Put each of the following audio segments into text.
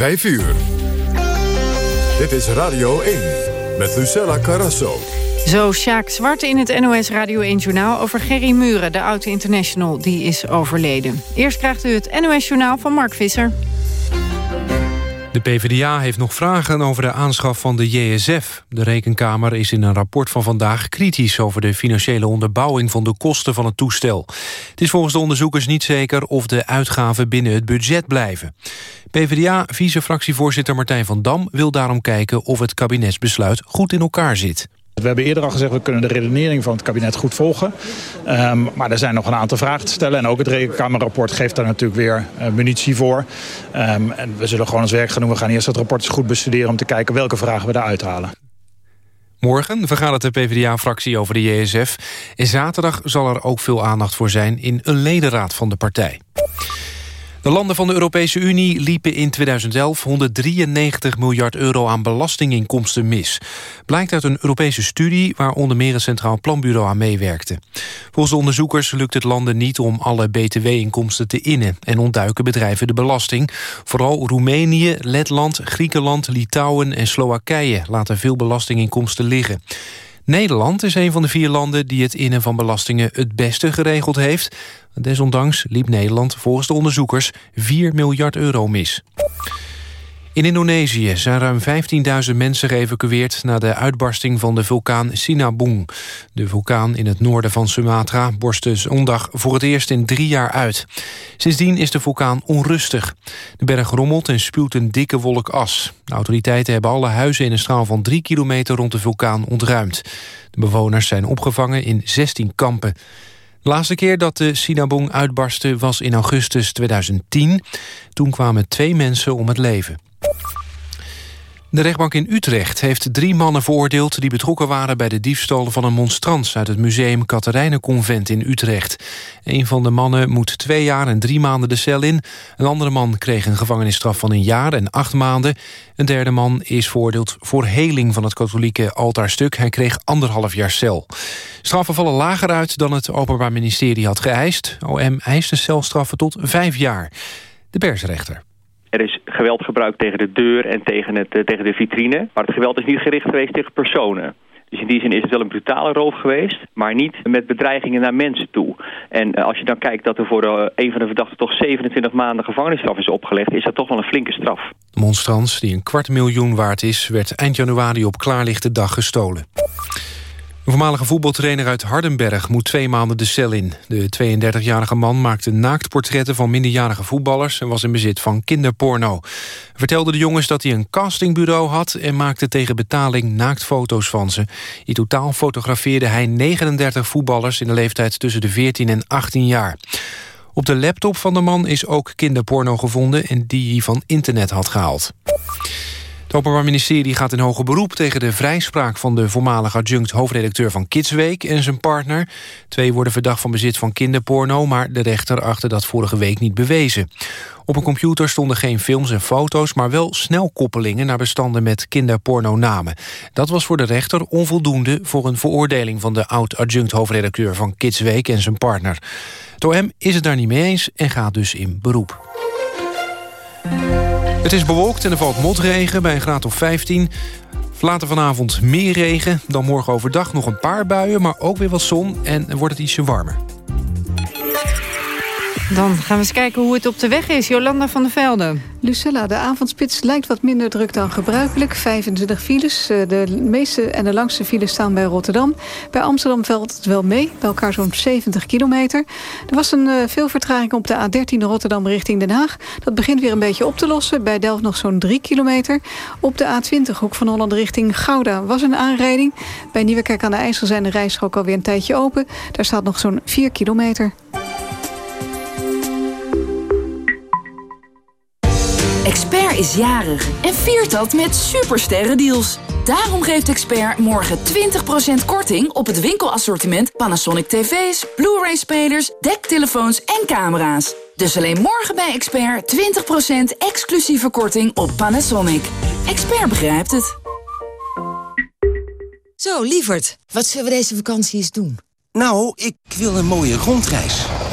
5 uur. Dit is Radio 1 met Lucella Carrasso. Zo, Sjaak Zwart in het NOS Radio 1-journaal over Gerry Muren... de oude international, die is overleden. Eerst krijgt u het NOS-journaal van Mark Visser. De PvdA heeft nog vragen over de aanschaf van de JSF. De Rekenkamer is in een rapport van vandaag kritisch... over de financiële onderbouwing van de kosten van het toestel. Het is volgens de onderzoekers niet zeker of de uitgaven binnen het budget blijven. PvdA-vice-fractievoorzitter Martijn van Dam wil daarom kijken... of het kabinetsbesluit goed in elkaar zit. We hebben eerder al gezegd, we kunnen de redenering van het kabinet goed volgen. Um, maar er zijn nog een aantal vragen te stellen. En ook het rekenkamerrapport geeft daar natuurlijk weer uh, munitie voor. Um, en we zullen gewoon ons werk gaan doen. We gaan eerst dat rapport eens goed bestuderen om te kijken welke vragen we daaruit halen. Morgen vergadert de PvdA-fractie over de JSF. En zaterdag zal er ook veel aandacht voor zijn in een ledenraad van de partij. De landen van de Europese Unie liepen in 2011 193 miljard euro aan belastinginkomsten mis. Blijkt uit een Europese studie waar onder meer het Centraal Planbureau aan meewerkte. Volgens de onderzoekers lukt het landen niet om alle btw-inkomsten te innen en ontduiken bedrijven de belasting. Vooral Roemenië, Letland, Griekenland, Litouwen en Slowakije laten veel belastinginkomsten liggen. Nederland is een van de vier landen die het innen van belastingen het beste geregeld heeft. Desondanks liep Nederland volgens de onderzoekers 4 miljard euro mis. In Indonesië zijn ruim 15.000 mensen geëvacueerd... na de uitbarsting van de vulkaan Sinabung. De vulkaan in het noorden van Sumatra borstte zondag voor het eerst in drie jaar uit. Sindsdien is de vulkaan onrustig. De berg rommelt en spuwt een dikke wolk as. De autoriteiten hebben alle huizen in een straal van drie kilometer... rond de vulkaan ontruimd. De bewoners zijn opgevangen in 16 kampen. De laatste keer dat de Sinabung uitbarstte was in augustus 2010. Toen kwamen twee mensen om het leven. De rechtbank in Utrecht heeft drie mannen veroordeeld... die betrokken waren bij de diefstal van een monstrans... uit het museum Katerijnenconvent in Utrecht. Een van de mannen moet twee jaar en drie maanden de cel in. Een andere man kreeg een gevangenisstraf van een jaar en acht maanden. Een derde man is veroordeeld voor heling van het katholieke altaarstuk. Hij kreeg anderhalf jaar cel. Straffen vallen lager uit dan het Openbaar Ministerie had geëist. OM eiste celstraffen tot vijf jaar. De persrechter. Er is geweld gebruikt tegen de deur en tegen, het, eh, tegen de vitrine. Maar het geweld is niet gericht geweest tegen personen. Dus in die zin is het wel een brutale roof geweest, maar niet met bedreigingen naar mensen toe. En uh, als je dan kijkt dat er voor uh, een van de verdachten toch 27 maanden gevangenisstraf is opgelegd, is dat toch wel een flinke straf. De monstrans, die een kwart miljoen waard is, werd eind januari op klaarlichte dag gestolen. Een voormalige voetbaltrainer uit Hardenberg moet twee maanden de cel in. De 32-jarige man maakte naaktportretten van minderjarige voetballers... en was in bezit van kinderporno. Hij vertelde de jongens dat hij een castingbureau had... en maakte tegen betaling naaktfoto's van ze. In totaal fotografeerde hij 39 voetballers... in de leeftijd tussen de 14 en 18 jaar. Op de laptop van de man is ook kinderporno gevonden... en die hij van internet had gehaald. Het Openbaar Ministerie gaat in hoger beroep tegen de vrijspraak... van de voormalige adjunct hoofdredacteur van Kidsweek en zijn partner. Twee worden verdacht van bezit van kinderporno... maar de rechter achtte dat vorige week niet bewezen. Op een computer stonden geen films en foto's... maar wel snelkoppelingen naar bestanden met kinderporno-namen. Dat was voor de rechter onvoldoende voor een veroordeling... van de oud-adjunct hoofdredacteur van Kidsweek en zijn partner. Het OM is het daar niet mee eens en gaat dus in beroep. Het is bewolkt en er valt motregen bij een graad of 15. Later vanavond meer regen, dan morgen overdag nog een paar buien... maar ook weer wat zon en wordt het ietsje warmer. Dan gaan we eens kijken hoe het op de weg is. Jolanda van der Velde. Lucella, de avondspits lijkt wat minder druk dan gebruikelijk. 25 files. Eh, de meeste en de langste files staan bij Rotterdam. Bij Amsterdam valt het wel mee. Bij elkaar zo'n 70 kilometer. Er was een uh, veel vertraging op de A13 Rotterdam richting Den Haag. Dat begint weer een beetje op te lossen. Bij Delft nog zo'n 3 kilometer. Op de A20 Hoek van Holland richting Gouda was een aanrijding. Bij Nieuwekerk aan de IJssel zijn de rijstrook alweer een tijdje open. Daar staat nog zo'n 4 kilometer. Is jarig en viert dat met supersterrendeals. Daarom geeft Expert morgen 20% korting op het winkelassortiment Panasonic tv's, Blu-ray spelers, dektelefoons en camera's. Dus alleen morgen bij Expert 20% exclusieve korting op Panasonic. Expert begrijpt het. Zo, lieverd, wat zullen we deze vakantie eens doen? Nou, ik wil een mooie rondreis.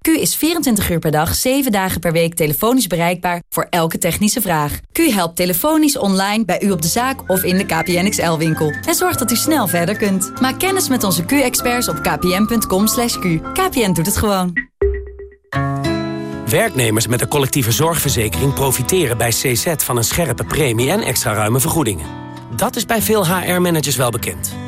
Q is 24 uur per dag, 7 dagen per week telefonisch bereikbaar voor elke technische vraag. Q helpt telefonisch online bij u op de zaak of in de KPN XL-winkel. En zorgt dat u snel verder kunt. Maak kennis met onze Q-experts op kpn.com. /q. KPN doet het gewoon. Werknemers met een collectieve zorgverzekering profiteren bij CZ van een scherpe premie en extra ruime vergoedingen. Dat is bij veel HR-managers wel bekend.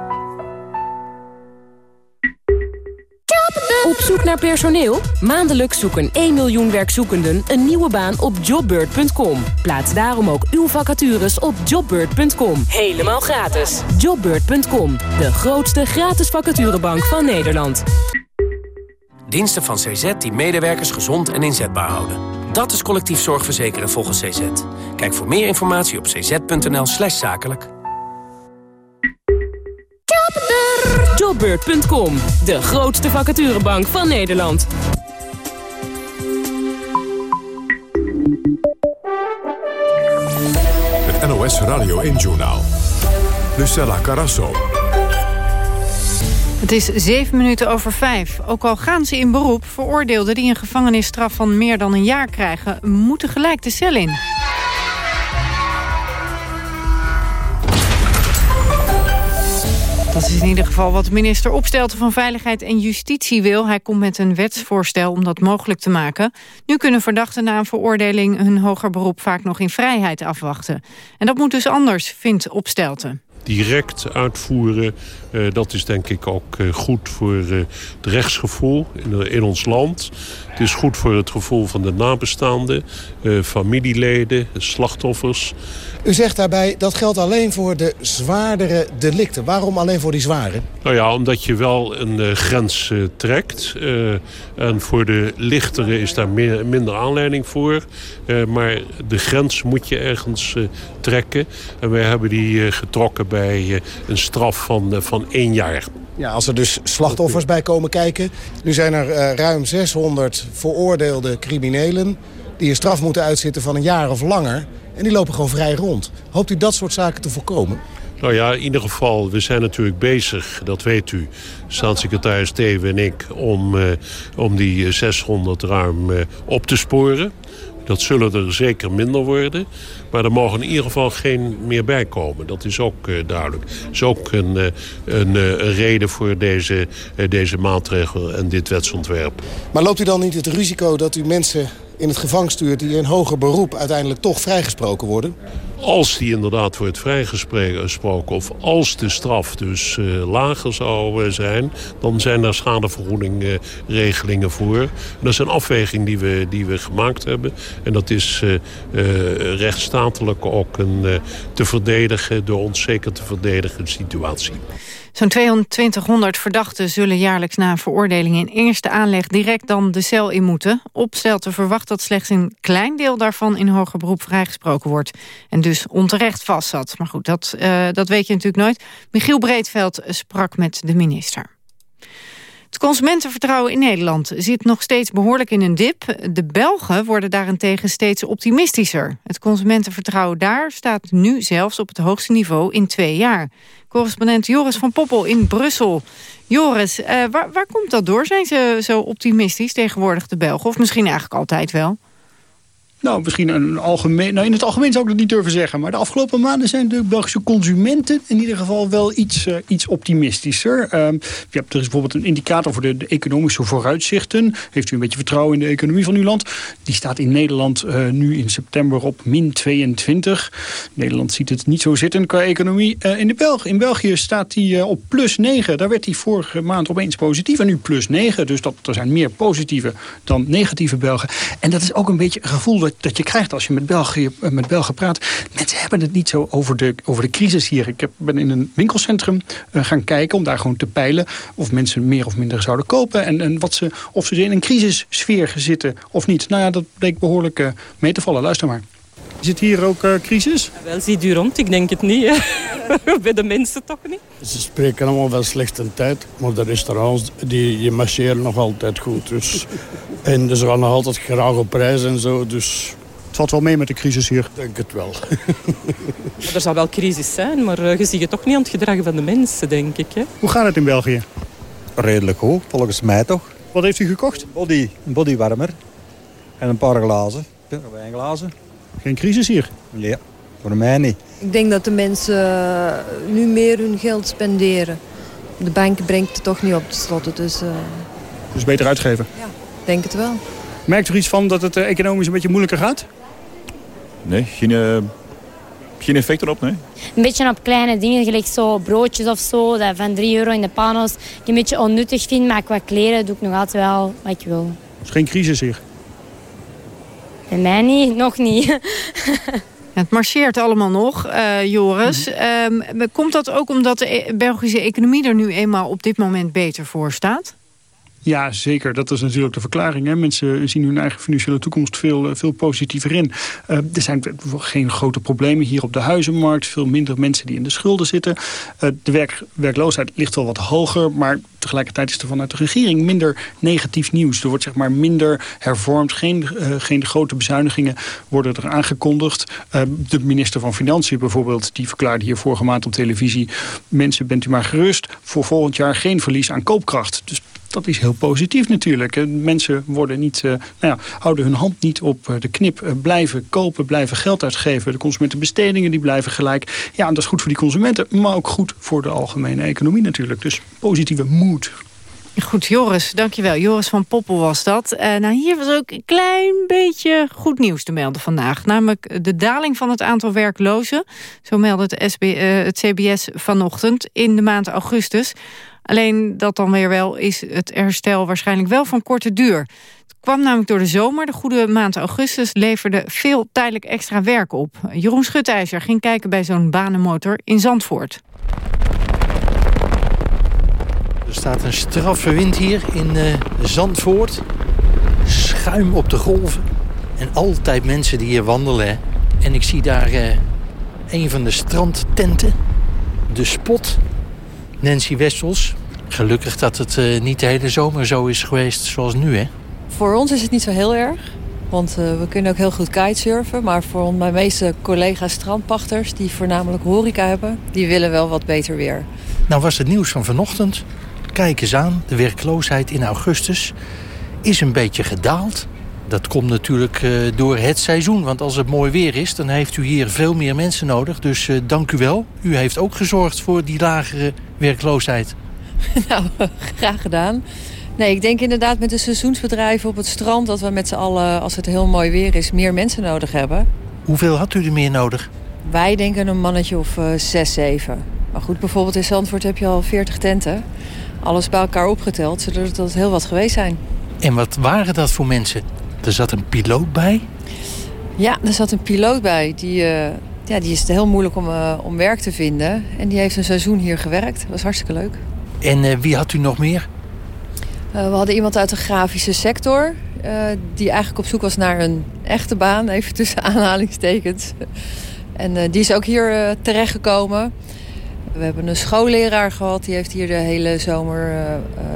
Op zoek naar personeel? Maandelijks zoeken 1 miljoen werkzoekenden een nieuwe baan op jobbird.com. Plaats daarom ook uw vacatures op jobbird.com. Helemaal gratis. Jobbird.com, de grootste gratis vacaturebank van Nederland. Diensten van CZ die medewerkers gezond en inzetbaar houden. Dat is collectief zorgverzekeren volgens CZ. Kijk voor meer informatie op cz.nl slash zakelijk. Jobbeurt.com, de grootste vacaturebank van Nederland. Het NOS Radio 1-journaal. Lucella Carasso. Het is zeven minuten over vijf. Ook al gaan ze in beroep, veroordeelden die een gevangenisstraf van meer dan een jaar krijgen... moeten gelijk de cel in. Dat is in ieder geval wat minister Opstelten van Veiligheid en Justitie wil. Hij komt met een wetsvoorstel om dat mogelijk te maken. Nu kunnen verdachten na een veroordeling hun hoger beroep vaak nog in vrijheid afwachten. En dat moet dus anders, vindt Opstelten direct uitvoeren. Uh, dat is denk ik ook uh, goed voor uh, het rechtsgevoel in, in, ons land. Het is goed voor het gevoel van de nabestaanden, familieleden, slachtoffers. U zegt daarbij dat geldt alleen voor de zwaardere delicten. Waarom alleen voor die zware? Nou ja, omdat je wel een grens trekt. en voor de lichtere is daar meer, minder aanleiding voor. maar de grens moet je ergens trekken. En wij hebben die getrokken bij eh, een straf van, eh, van één jaar. Ja, als er dus slachtoffers bij komen kijken. Nu zijn er uh, ruim 600 veroordeelde criminelen... die een straf moeten uitzitten van een jaar of langer. En die lopen gewoon vrij rond. Hoopt u dat soort zaken te voorkomen? Nou ja, in ieder geval, we zijn natuurlijk bezig, dat weet u, staatssecretaris Steven en ik, om, om die 600 ruim op te sporen. Dat zullen er zeker minder worden. Maar er mogen in ieder geval geen meer bij komen. Dat is ook uh, duidelijk. Dat is ook een, een, uh, een, reden voor deze, deze maatregel en dit wetsontwerp. Maar loopt u dan niet het risico dat u mensen in het gevangen stuurt... die in hoger beroep uiteindelijk toch vrijgesproken worden? Als die inderdaad wordt vrijgesproken of als de straf dus uh, lager zou uh, zijn... dan zijn daar schadevergoedingregelingen uh, voor. Dat is een afweging die we, die we gemaakt hebben. En dat is rechtsstatelijk ook een te verdedigen, door ons zeker te verdedigen situatie. Zo'n 2200 verdachten zullen jaarlijks na veroordeling in eerste aanleg direct dan de cel in moeten. Opstelte verwacht dat slechts een klein deel daarvan in hoger beroep vrijgesproken wordt. En dus onterecht vastzat. Maar goed, dat, uh, dat weet je natuurlijk nooit. Michiel Breedveld sprak met de minister. Consumentenvertrouwen in Nederland zit nog steeds behoorlijk in een dip. De Belgen worden daarentegen steeds optimistischer. Het consumentenvertrouwen daar staat nu zelfs op het hoogste niveau in twee jaar. Correspondent Joris van Poppel in Brussel. Joris, uh, waar, waar komt dat door? Zijn ze zo optimistisch tegenwoordig de Belgen? Of misschien eigenlijk altijd wel? Nou, misschien een algemeen... Nou, in het algemeen zou ik dat niet durven zeggen. Maar de afgelopen maanden zijn de Belgische consumenten... in ieder geval wel iets, uh, iets optimistischer. Uh, je hebt er is bijvoorbeeld een indicator voor de, de, economische vooruitzichten. Heeft u een beetje vertrouwen in de economie van uw land? Die staat in Nederland uh, nu in september op min 22. Nederland ziet het niet zo zitten qua economie. Uh, in, de Belg in België staat die op plus 9. Daar werd die vorige maand opeens positief. En nu plus 9. Dus dat, er zijn meer positieve dan negatieve Belgen. En dat is ook een beetje een gevoel dat je krijgt als je met België, met Belgen praat. Mensen hebben het niet zo over de, over de crisis hier. Ik heb, ben in een winkelcentrum uh, gaan kijken om daar gewoon te peilen... of mensen meer of minder zouden kopen. En, en wat ze, of ze in een crisissfeer zitten of niet. Nou ja, dat bleek behoorlijk uh, mee te vallen. Luister maar. Zit hier ook uh, crisis? Ja, wel, ziet u rond? Ik denk het niet. Hè? Bij de mensen toch niet? Ze spreken allemaal van slechte tijd. Maar de restaurants die, die marcheren nog altijd goed. Dus. En ze gaan nog altijd graag op prijs en zo. Dus het valt wel mee met de crisis hier. Ik denk het wel. er zal wel crisis zijn, maar uh, je ziet het toch niet aan het gedrag van de mensen, denk ik. Hè? Hoe gaat het in België? Redelijk goed, volgens mij toch. Wat heeft u gekocht? Een body, een bodywarmer en een paar glazen. Wijnglazen. Geen crisis hier? Ja, voor mij niet. Ik denk dat de mensen nu meer hun geld spenderen. De bank brengt het toch niet op te slotten, dus... Uh... Dus beter uitgeven? Ja, denk het wel. Merkt u iets van dat het economisch een beetje moeilijker gaat? Nee, geen, uh, geen effect erop, nee. Een beetje op kleine dingen, gelijk zo broodjes of zo, dat van 3 euro in de panos, die een beetje onnuttig vind, maar qua kleren doe ik nog altijd wel wat ik wil. is geen crisis hier? Bij mij niet, nog niet. Het marcheert allemaal nog, uh, Joris. Mm. Um, komt dat ook omdat de Belgische economie er nu eenmaal op dit moment beter voor staat? Ja, zeker. Dat is natuurlijk de verklaring. Hè. Mensen zien hun eigen financiële toekomst veel, veel positiever in. Uh, er zijn geen grote problemen hier op de huizenmarkt. Veel minder mensen die in de schulden zitten. Uh, de werk, werkloosheid ligt wel wat hoger. Maar tegelijkertijd is er vanuit de regering minder negatief nieuws. Er wordt zeg maar minder hervormd. Geen, geen grote bezuinigingen worden er aangekondigd. de minister van Financiën bijvoorbeeld, die verklaarde hier vorige maand op televisie... mensen, bent u maar gerust. Voor volgend jaar geen verlies aan koopkracht. Dus dat is heel positief natuurlijk. Mensen worden niet, uh, nou ja, houden hun hand niet op uh, de knip. Uh, blijven kopen, blijven geld uitgeven. De consumentenbestedingen die blijven gelijk. Ja, dat is goed voor die consumenten. Maar ook goed voor de algemene economie natuurlijk. Dus positieve moed. Goed, Joris, dankjewel. Joris van Poppel was dat. Nou, hier was ook een klein beetje goed nieuws te melden vandaag. Namelijk de daling van het aantal werklozen. Zo meldde het, SB, het CBS vanochtend in de maand augustus. Alleen dat dan weer wel is het herstel waarschijnlijk wel van korte duur. Het kwam namelijk door de zomer. De goede maand augustus leverde veel tijdelijk extra werk op. Jeroen Schutijzer ging kijken bij zo'n banenmotor in Zandvoort. Er staat een straffe wind hier in uh, Zandvoort. Schuim op de golven. En altijd mensen die hier wandelen. En ik zie daar uh, een van de strandtenten. De spot. Nancy Wessels. Gelukkig dat het uh, niet de hele zomer zo is geweest zoals nu, hè? Voor ons is het niet zo heel erg. Want uh, we kunnen ook heel goed kitesurfen. Maar voor mijn meeste collega's strandpachters... die voornamelijk horeca hebben... die willen wel wat beter weer. Nou was het nieuws van vanochtend. Kijk eens aan, de werkloosheid in augustus is een beetje gedaald. Dat komt natuurlijk uh, door het seizoen. Want als het mooi weer is, dan heeft u hier veel meer mensen nodig. Dus uh, dank u wel. U heeft ook gezorgd voor die lagere werkloosheid. nou, graag gedaan. Nee, ik denk inderdaad met de seizoensbedrijven op het strand... dat we met z'n allen, als het heel mooi weer is, meer mensen nodig hebben. Hoeveel had u er meer nodig? Wij denken een mannetje of uh, zes, zeven. Maar goed, bijvoorbeeld in Zandvoort heb je al 40 tenten. Alles bij elkaar opgeteld, zodat het heel wat geweest zijn. En wat waren dat voor mensen? Er zat een piloot bij? Ja, er zat een piloot bij. Die, uh, ja, die is het heel moeilijk om, uh, om werk te vinden. En die heeft een seizoen hier gewerkt. Dat was hartstikke leuk. En uh, wie had u nog meer? we hadden iemand uit de grafische sector. die eigenlijk op zoek was naar een echte baan. Even tussen aanhalingstekens. en die is ook hier terechtgekomen. We hebben een schoolleraar gehad. Die heeft hier de hele zomer uh,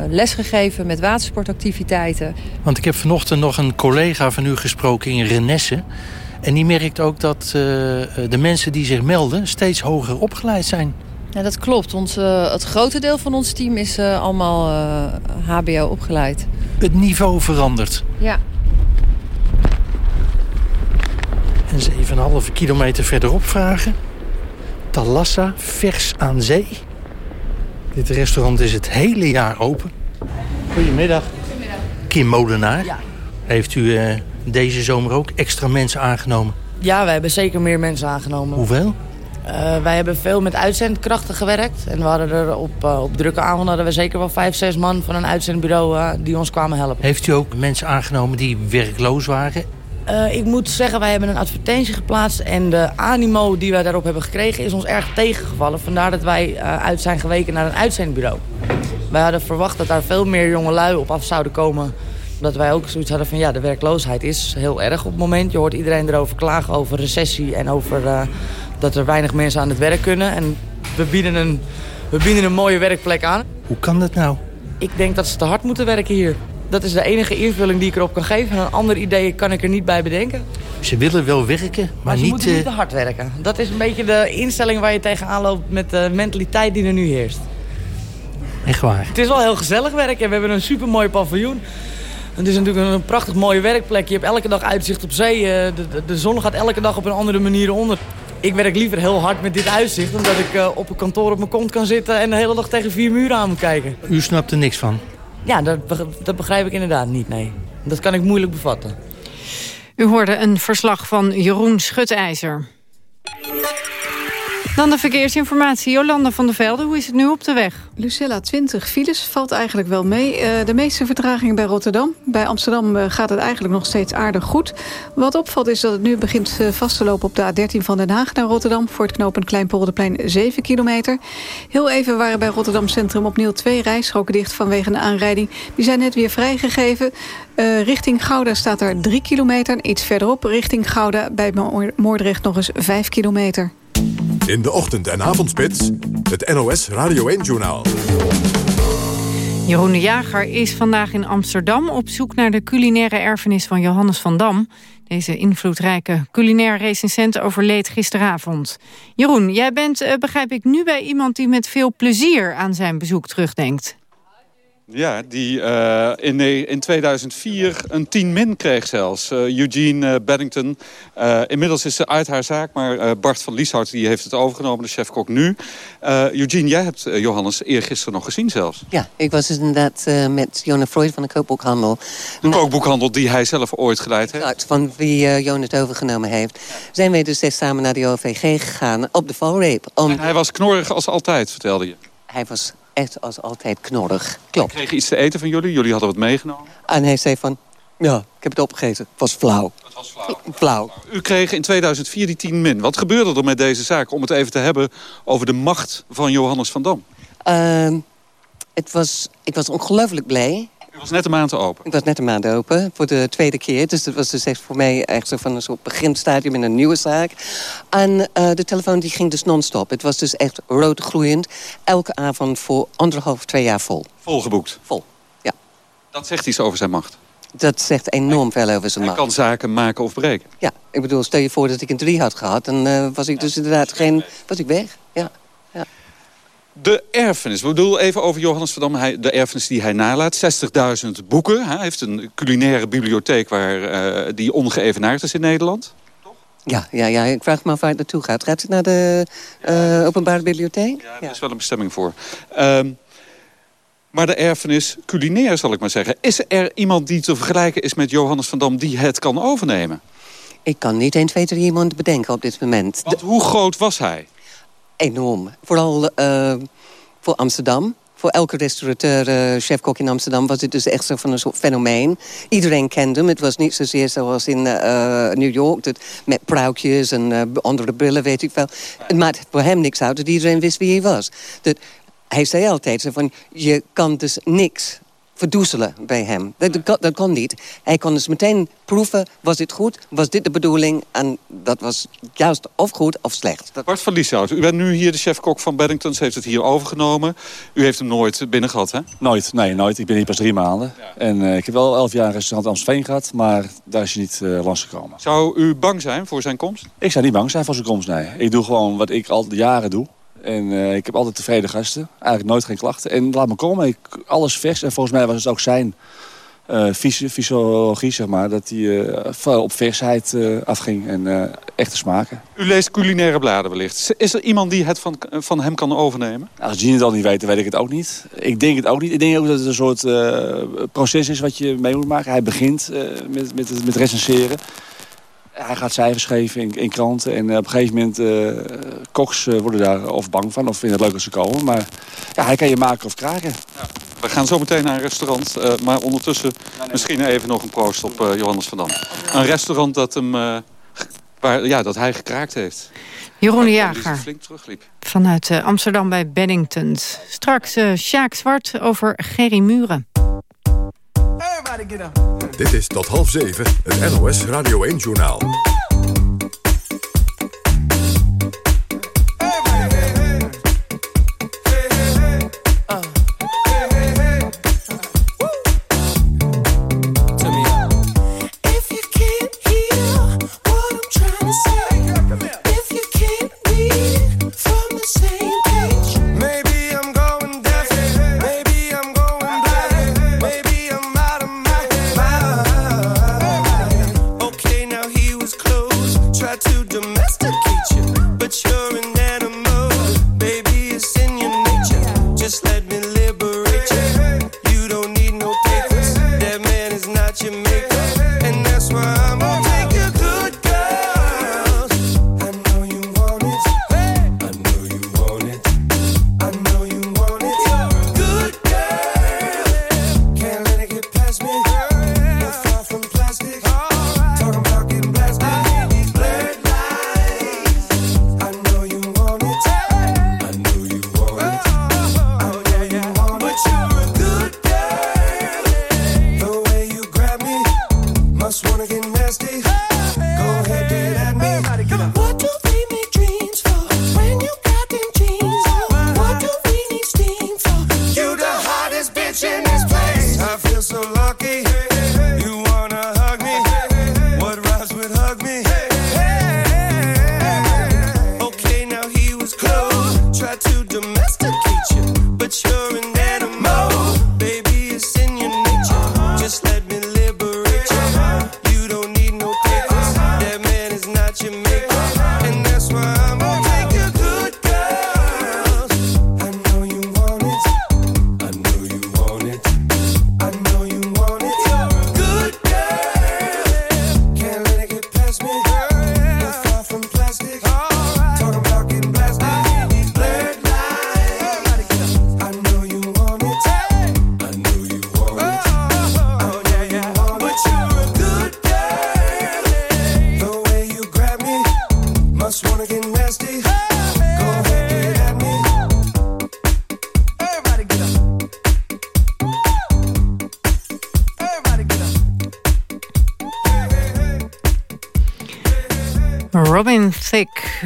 les gegeven met watersportactiviteiten. Want ik heb vanochtend nog een collega van u gesproken in Renesse. En die merkt ook dat uh, de mensen die zich melden steeds hoger opgeleid zijn. Ja, dat klopt. Ons, uh, het grote deel van ons team is allemaal hbo opgeleid. Het niveau verandert. Ja. En ze even een halve kilometer verderop vragen. Talassa, vers aan zee. Dit restaurant is het hele jaar open. Goedemiddag. Goedemiddag. Kim Molenaar. Ja. Heeft u eh, deze zomer ook extra mensen aangenomen? Ja, wij hebben zeker meer mensen aangenomen. Hoeveel? Uh, wij hebben veel met uitzendkrachten gewerkt. En we hadden er op, uh, op drukke avonden hadden we zeker wel vijf, zes man van een uitzendbureau uh, die ons kwamen helpen. Heeft u ook mensen aangenomen die werkloos waren? Ik moet zeggen, wij hebben een advertentie geplaatst. En de animo die wij daarop hebben gekregen is ons erg tegengevallen. Vandaar dat wij uit zijn geweken naar een uitzendbureau. Wij hadden verwacht dat daar veel meer jongelui op af zouden komen dat wij ook zoiets hadden van ja, de werkloosheid is heel erg op het moment. Je hoort iedereen erover klagen over recessie en over uh, dat er weinig mensen aan het werk kunnen. En we bieden, een, we bieden een mooie werkplek aan. Hoe kan dat nou? Ik denk dat ze te hard moeten werken hier. Dat is de enige invulling die ik erop kan geven. Een ander idee kan ik er niet bij bedenken. Ze willen wel werken, maar, maar ze niet... moeten niet te hard werken. Dat is een beetje de instelling waar je tegenaan loopt met de mentaliteit die er nu heerst. Echt waar? Het is wel heel gezellig werken. We hebben een supermooi paviljoen. Het is natuurlijk een prachtig mooie werkplek. Je hebt elke dag uitzicht op zee. De, de, de zon gaat elke dag op een andere manier onder. Ik werk liever heel hard met dit uitzicht... dan dat ik uh, op een kantoor op mijn kont kan zitten... en de hele dag tegen vier muren aan moet kijken. U snapt er niks van? Ja, dat, dat begrijp ik inderdaad niet, nee. Dat kan ik moeilijk bevatten. U hoorde een verslag van Jeroen Schutijzer. Dan de verkeersinformatie. Jolanda van der Velde, hoe is het nu op de weg? Lucella, 20 files, valt eigenlijk wel mee. Uh, de meeste vertragingen bij Rotterdam. Bij Amsterdam uh, gaat het eigenlijk nog steeds aardig goed. Wat opvalt is dat het nu begint uh, vast te lopen op de A13 van Den Haag naar Rotterdam. Voor het knooppunt Kleinpolderplein 7 kilometer. Heel even waren bij Rotterdam Centrum opnieuw twee rijstroken dicht vanwege een aanrijding. Die zijn net weer vrijgegeven. richting Gouda staat er 3 kilometer. Iets verderop richting Gouda bij Moordrecht nog eens 5 kilometer. In de ochtend- en avondspits, het NOS Radio 1-journaal. Jeroen de Jager is vandaag in Amsterdam op zoek naar de culinaire erfenis van Johannes van Dam. Deze invloedrijke culinair recensent overleed gisteravond. Jeroen, jij bent, uh, begrijp ik, nu bij iemand die met veel plezier aan zijn bezoek terugdenkt. Ja, die uh, in, in 2004 een 10 min kreeg zelfs. Uh, Eugene uh, Beddington. inmiddels is ze uit haar zaak, maar Bart van Lieshout die heeft het overgenomen, de chefkok nu. Eugene, jij hebt Johannes eergisteren nog gezien zelfs. Ja, ik was dus inderdaad met Jona Freud van de kookboekhandel. De kookboekhandel die hij zelf ooit geleid heeft? Van wie Jona het overgenomen heeft. Zijn wij dus samen naar de OVG gegaan op de valreep. Om... En hij was knorrig als altijd, vertelde je. Hij was echt als altijd knorrig. Klopt. Ik kreeg iets te eten van jullie. Jullie hadden wat meegenomen. En hij zei van, ja, ik heb het opgegeten. Het was flauw. Het was flauw. flauw. U kreeg in 2004 die 10 min. Wat gebeurde er met deze zaak? Om het even te hebben over de macht van Johannes van Dam. Uh, het was, ik was ongelooflijk blij. U was net een maand open? Ik was net een maand open, voor de tweede keer. Dus dat was dus echt voor mij echt zo van een soort beginstadium in een nieuwe zaak. En uh, de telefoon die ging dus non-stop. Het was dus echt rood groeiend. Elke avond voor anderhalf, twee jaar vol. Volgeboekt? Vol, ja. Dat zegt iets over zijn macht? Dat zegt enorm veel over zijn macht. Hij kan zaken maken of breken? Ja, ik bedoel, stel je voor dat ik een drie had gehad... dan uh, was ik dus inderdaad geen... was ik weg. De erfenis. We bedoelen even over Johannes van Dam. Hij, de erfenis die hij nalaat. 60.000 boeken. Hij heeft een culinaire bibliotheek waar, uh, die ongeëvenaard is in Nederland. Ja, ja, ja, ik vraag me af waar het naartoe gaat. Gaat het naar de uh, openbare bibliotheek? Ja, daar is wel een bestemming voor. Um, maar de erfenis culinair, zal ik maar zeggen. Is er iemand die te vergelijken is met Johannes van Dam... die het kan overnemen? Ik kan niet 1, 2, 3 iemand bedenken op dit moment. Want hoe groot was hij? Enorm. Vooral uh, voor Amsterdam. Voor elke restaurateur, uh, chefkok in Amsterdam... was dit dus echt zo van een soort fenomeen. Iedereen kende hem. Het was niet zozeer zoals in uh, New York... Dat met pruikjes en andere brillen, weet ik wel. Het maakt voor hem niks uit dat iedereen wist wie hij was. Dat, hij zei altijd zo van... je kan dus niks verdoezelen bij hem. Dat, dat, dat, kon niet. Hij kon dus meteen proeven, was dit goed, was dit de bedoeling... en dat was juist of goed of slecht. Dat... Bart van Lieshout, u bent nu hier de chefkok van Beddingtons, heeft het hier overgenomen. U heeft hem nooit binnen gehad, hè? Nooit, nee, nooit. Ik ben hier pas drie maanden. Ja. En uh, ik heb wel elf jaar in restaurant Amstelveen gehad, maar daar is hij niet uh, langsgekomen. Zou u bang zijn voor zijn komst? Ik zou niet bang zijn voor zijn komst, nee. Ik doe gewoon wat ik al de jaren doe. En uh, ik heb altijd tevreden gasten. Eigenlijk nooit geen klachten. En laat me komen, ik, alles vers. En volgens mij was het ook zijn uh, fysiologie, zeg maar, dat hij uh, op versheid afging en echte smaken. U leest culinaire bladen wellicht. Is er iemand die het van, van hem kan overnemen? Als Gene het al niet weet, dan weet ik het ook niet. Ik denk het ook niet. Ik denk ook dat het een soort proces is wat je mee moet maken. Hij begint met, met, met recenseren. Hij gaat cijfers geven in, in kranten. En op een gegeven moment, uh, koks worden daar of bang van of vinden het leuk als ze komen. Maar ja, hij kan je maken of kraken. Ja. We gaan zo meteen naar een restaurant. Uh, maar ondertussen misschien even nog een proost op uh, Johannes van Dam. Een restaurant dat, hem, uh, waar, ja, dat hij gekraakt heeft. Jeroen de Jager. flink terugliep. Vanuit Amsterdam bij Bennington. Straks Sjaak Zwart over Gerry Muren. Dit is tot half zeven het NOS Radio 1-journaal.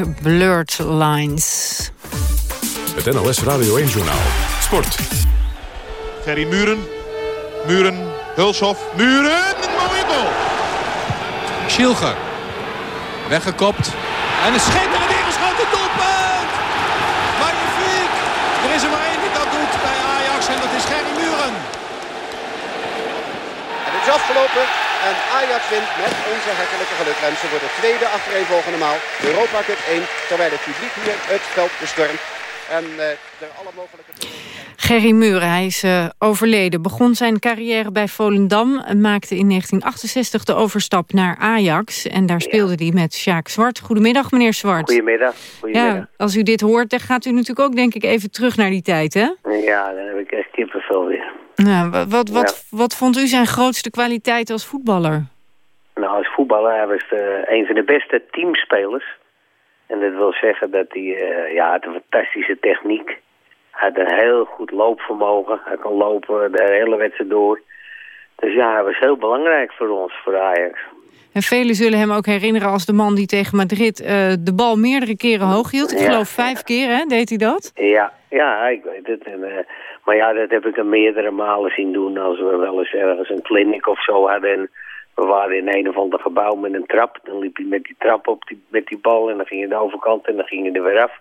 Blurred Lines. Het NOS Radio 1 Journaal. Sport. Gerry Muren. Muren. Hulshof. Muren. Een mooie goal. Schilger. Weggekopt. En een schitterend ingeschoten doelpunt. Magnifiek. Er is er maar één die dat doet bij Ajax en dat is Gerry Muren. En het is afgelopen. En Ajax wint met onze hartelijke gelukwensen voor de tweede achtereenvolgende maal. Europa Cup 1. Terwijl het publiek hier het veld bestormt. En uh, er alle mogelijke... Gerry Muren, hij is uh, overleden. Begon zijn carrière bij Volendam. Maakte in 1968 de overstap naar Ajax. En daar speelde ja. hij met Sjaak Zwart. Goedemiddag, meneer Zwart. Goedemiddag. Goedemiddag. Ja, als u dit hoort, dan gaat u natuurlijk ook denk ik even terug naar die tijd, hè? Ja, dan heb ik echt kippenvel weer. Nou, wat, wat, wat vond u zijn grootste kwaliteit als voetballer? Nou, als voetballer hij was de, een van de beste teamspelers. En dat wil zeggen dat hij uh, ja, had een fantastische techniek. Hij had een heel goed loopvermogen. Hij kon lopen de hele wedstrijd door. Dus ja, hij was heel belangrijk voor ons, voor Ajax. En velen zullen hem ook herinneren als de man die tegen Madrid uh, de bal meerdere keren hoog hield. Ik ja, geloof vijf ja. keer, hè? Deed hij dat? Ja, ja ik weet het. En, uh, maar ja, dat heb ik hem meerdere malen zien doen als we wel eens ergens een clinic of zo hadden. En we waren in een of ander gebouw met een trap. Dan liep hij met die trap op die, met die bal en dan ging hij de overkant en dan ging hij er weer af.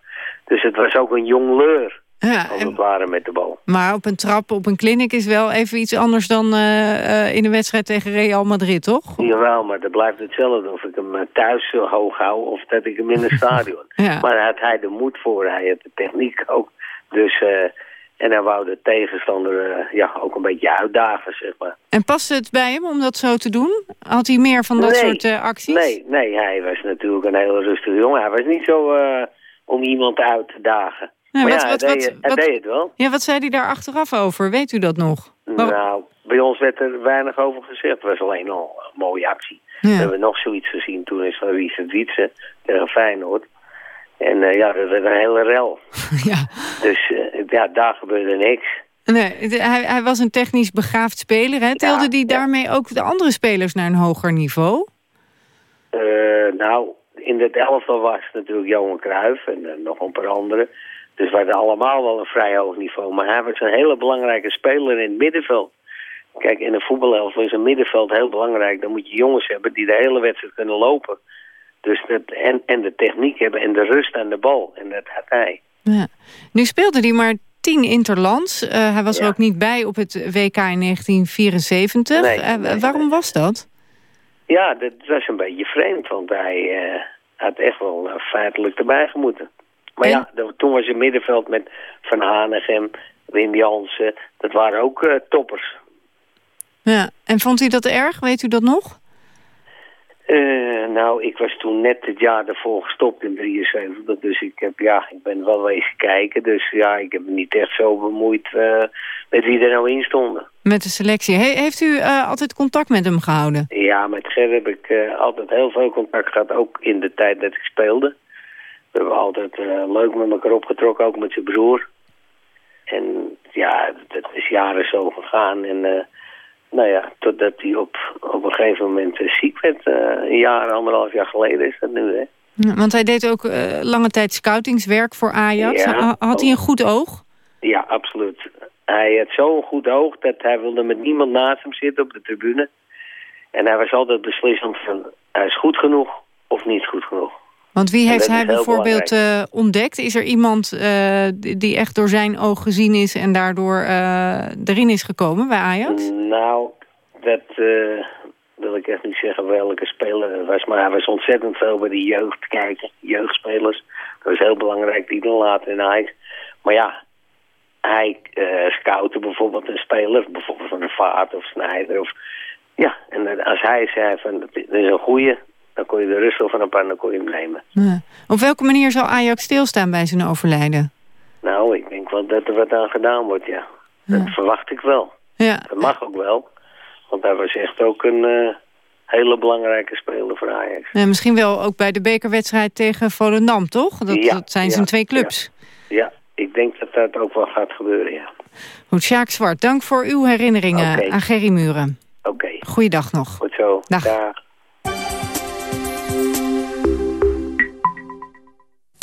Dus het was ook een jongleur. Ja, als het ware met de bal. Maar op een trap, op een clinic is wel even iets anders dan eh, eh, in een wedstrijd tegen Real Madrid, toch? Jawel, maar dat blijft hetzelfde of ik hem eh, thuis zo hoog hou of dat ik hem in het stadion. Ja. Maar daar had hij de moed voor, hij had de techniek ook. Dus, en hij wou de tegenstander eh, ja, ook een beetje uitdagen, zeg maar. En paste het bij hem om dat zo te doen? Had hij meer van dat Nee, soort eh, acties? Nee, nee, hij was natuurlijk een heel rustige jongen. Hij was niet zo eh, om iemand uit te dagen. Maar wat- ja, wat- hij, wat- deed, hij wat- deed het wel. Ja, wat zei hij daar achteraf over? Weet u dat nog? Nou, bij ons werd er weinig over gezegd. Het was alleen al een mooie actie. We hebben nog zoiets gezien toen is van Richard Wietse tegen Feyenoord. En eh, ja, dat werd een hele rel. ja. Dus eh, ja, daar gebeurde niks. Nee, hij, hij was een technisch begaafd speler. Hè? Tilde hij daarmee ook de andere spelers naar een hoger niveau? Eh, nou, in het elftal was natuurlijk Johan Cruijff en nog een paar anderen. Dus we hadden allemaal wel een vrij hoog niveau. Maar hij was een hele belangrijke speler in het middenveld. Kijk, in een voetbalelftal is een middenveld heel belangrijk. Dan moet je jongens hebben die de hele wedstrijd kunnen lopen. Dus dat, en, en de techniek hebben en de rust aan de bal. En dat had hij. Ja. Nu speelde hij maar tien interlands. Eh, hij was er ook niet bij op het WK in 1974. Nee, Eh, nee, waarom was dat? Ja, dat was een beetje vreemd. Want hij eh, had echt wel feitelijk erbij gemoeten. Maar ja, dat- toen was het middenveld met Van Hanegem, Wim Jansen. Dat waren ook toppers. Ja. En vond u dat erg? Weet u dat nog? Eh, nou, ik was toen net het jaar daarvoor gestopt in 73. Dus ik, heb, ja, ik ben wel wezen kijken. Dus ja, ik heb me niet echt zo bemoeid eh, met wie er nou in stonden. Met de selectie. He- heeft u eh, altijd contact met hem gehouden? Ja, met Ger heb ik altijd heel veel contact gehad. Ook in de tijd dat ik speelde. We hebben altijd leuk met elkaar opgetrokken, ook met zijn broer. En ja, dat is jaren zo gegaan. En nou ja, totdat hij op, op een gegeven moment eh, ziek werd. eh, een jaar, anderhalf jaar geleden is dat nu, hè. Want hij deed ook eh, lange tijd scoutingswerk voor Ajax. Ja. Ha- Had hij een goed oog? Ja, absoluut. Hij had zo'n goed oog dat hij wilde met niemand naast hem zitten op de tribune. En hij was altijd beslissend van, hij is goed genoeg of niet goed genoeg. Want wie heeft dat hij is bijvoorbeeld eh, ontdekt? Is er iemand eh, die echt door zijn oog gezien is... en daardoor eh, erin is gekomen bij Ajax? Nou, dat eh, wil ik echt niet zeggen welke speler het was. Maar hij was ontzettend veel bij de jeugd kijken. Jeugdspelers. Dat was heel belangrijk, die dan later in Ajax. Maar ja, hij eh scoutte bijvoorbeeld een speler. Bijvoorbeeld van de Vaart of Snijder. Of, ja, en als hij zei van, dit is een goeie... dan kon je de rust van een dan kon je hem nemen. Ja. Op welke manier zal Ajax stilstaan bij zijn overlijden? Nou, ik denk wel dat er wat aan gedaan wordt, ja. Dat verwacht ik wel. Ja. Dat mag ook wel. Want hij was echt ook een eh, hele belangrijke speler voor Ajax. Ja, misschien wel ook bij de bekerwedstrijd tegen Volendam, toch? Dat, Ja, dat zijn zijn twee clubs. Ja, ik denk dat dat ook wel gaat gebeuren, ja. Goed, Sjaak Zwart, dank voor uw herinneringen aan Gerry Muren. Oké. Goeiedag nog. Goed zo. Dag.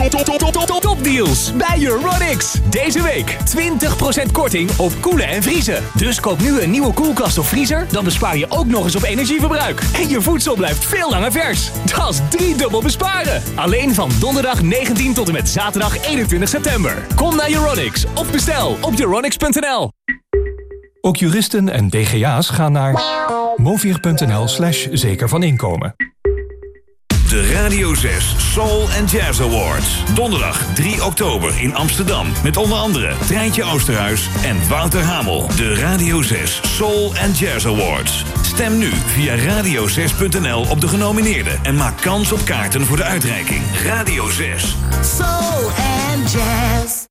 Top, top, top, top, top, topdeals bij Euronics. Deze week 20% korting op koelen en vriezen. Dus koop nu een nieuwe koelkast of vriezer, dan bespaar je ook nog eens op energieverbruik. En je voedsel blijft veel langer vers. Dat is driedubbel besparen. Alleen van donderdag 19 tot en met zaterdag 21 september. Kom naar Euronics of bestel op euronics.nl. Ook juristen en DGA's gaan naar movier.nl slash zeker van inkomen. De Radio 6 Soul and Jazz Awards. Donderdag 3 oktober in Amsterdam. Met onder andere Treintje Oosterhuis en Wouter Hamel. De Radio 6 Soul and Jazz Awards. Stem nu via radio6.nl op de genomineerden. En maak kans op kaarten voor de uitreiking. Radio 6. Soul and jazz.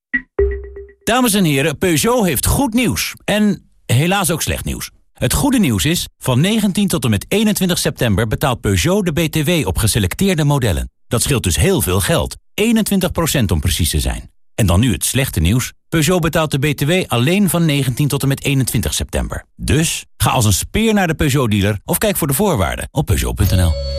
Dames en heren, Peugeot heeft goed nieuws. En helaas ook slecht nieuws. Het goede nieuws is, van 19 tot en met 21 september betaalt Peugeot de BTW op geselecteerde modellen. Dat scheelt dus heel veel geld. 21% om precies te zijn. En dan nu het slechte nieuws. Peugeot betaalt de BTW alleen van 19 tot en met 21 september. Dus ga als een speer naar de Peugeot-dealer of kijk voor de voorwaarden op Peugeot.nl.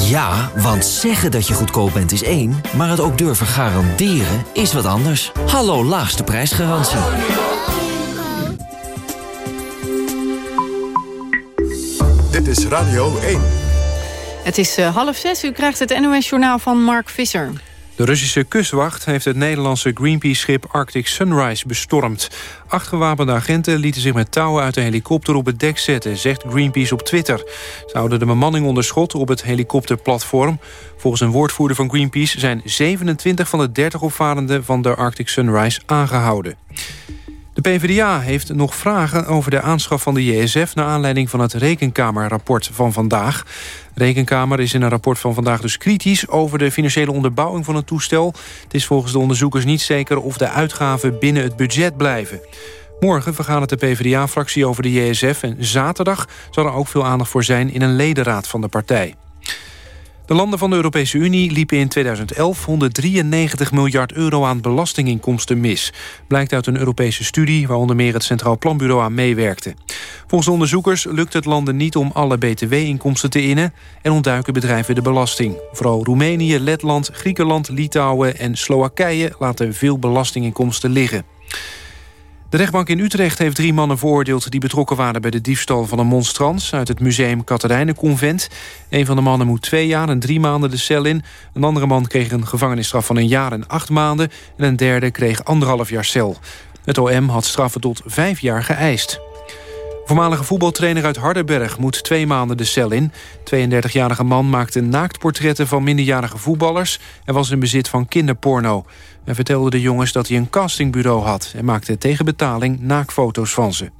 Ja, want zeggen dat je goedkoop bent is één, maar het ook durven garanderen is wat anders. Hallo laagste prijsgarantie. Dit is Radio 1. Het is uh, half zes. U krijgt het NOS-journaal van Mark Visser. De Russische kustwacht heeft het Nederlandse Greenpeace-schip Arctic Sunrise bestormd. Acht gewapende agenten lieten zich met touwen uit de helikopter op het dek zetten, zegt Greenpeace op Twitter. Ze houden de bemanning onder schot op het helikopterplatform. Volgens een woordvoerder van Greenpeace zijn 27 van de 30 opvarenden van de Arctic Sunrise aangehouden. De PvdA heeft nog vragen over de aanschaf van de JSF... naar aanleiding van het Rekenkamerrapport van vandaag. De Rekenkamer is in een rapport van vandaag dus kritisch... over de financiële onderbouwing van het toestel. Het is volgens de onderzoekers niet zeker of de uitgaven binnen het budget blijven. Morgen vergaan het de PvdA-fractie over de JSF... en zaterdag zal er ook veel aandacht voor zijn in een ledenraad van de partij. De landen van de Europese Unie liepen in 2011 193 miljard euro aan belastinginkomsten mis. Blijkt uit een Europese studie waar onder meer het Centraal Planbureau aan meewerkte. Volgens onderzoekers lukt het landen niet om alle btw-inkomsten te innen... en ontduiken bedrijven de belasting. Vooral Roemenië, Letland, Griekenland, Litouwen en Slowakije laten veel belastinginkomsten liggen. De rechtbank in Utrecht heeft drie mannen veroordeeld... die betrokken waren bij de diefstal van een monstrans... uit het museum Katerijnenconvent. Een van de mannen moet twee jaar en drie maanden de cel in. Een andere man kreeg een gevangenisstraf van een jaar en acht maanden... en een derde kreeg anderhalf jaar cel. Het OM had straffen tot vijf jaar geëist. Voormalige voetbaltrainer uit Hardenberg moet twee maanden de cel in. 32-jarige man maakte naaktportretten van minderjarige voetballers... en was in bezit van kinderporno. Hij vertelde de jongens dat hij een castingbureau had... en maakte tegen betaling naakfoto's van ze.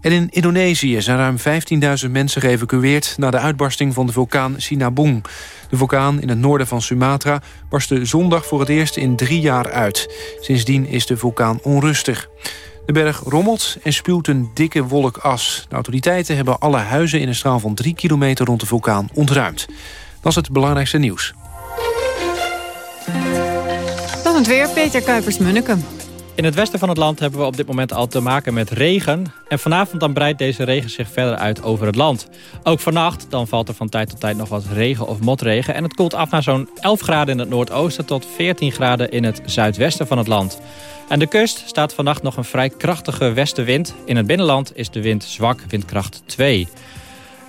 En in Indonesië zijn ruim 15.000 mensen geëvacueerd... na de uitbarsting van de vulkaan Sinabung. De vulkaan in het noorden van Sumatra barstte zondag voor het eerst in drie jaar uit. Sindsdien is de vulkaan onrustig. De berg rommelt en spuwt een dikke wolk as. De autoriteiten hebben alle huizen in een straal van drie kilometer rond de vulkaan ontruimd. Dat is het belangrijkste nieuws. Weer, Peter Kuipers-Munneke. In het westen van het land hebben we op dit moment al te maken met regen. En vanavond dan breidt deze regen zich verder uit over het land. Ook vannacht dan valt er van tijd tot tijd nog wat regen of motregen. En het koelt af naar zo'n 11 graden in het noordoosten tot 14 graden in het zuidwesten van het land. Aan de kust staat vannacht nog een vrij krachtige westenwind. In het binnenland is de wind zwak, windkracht 2.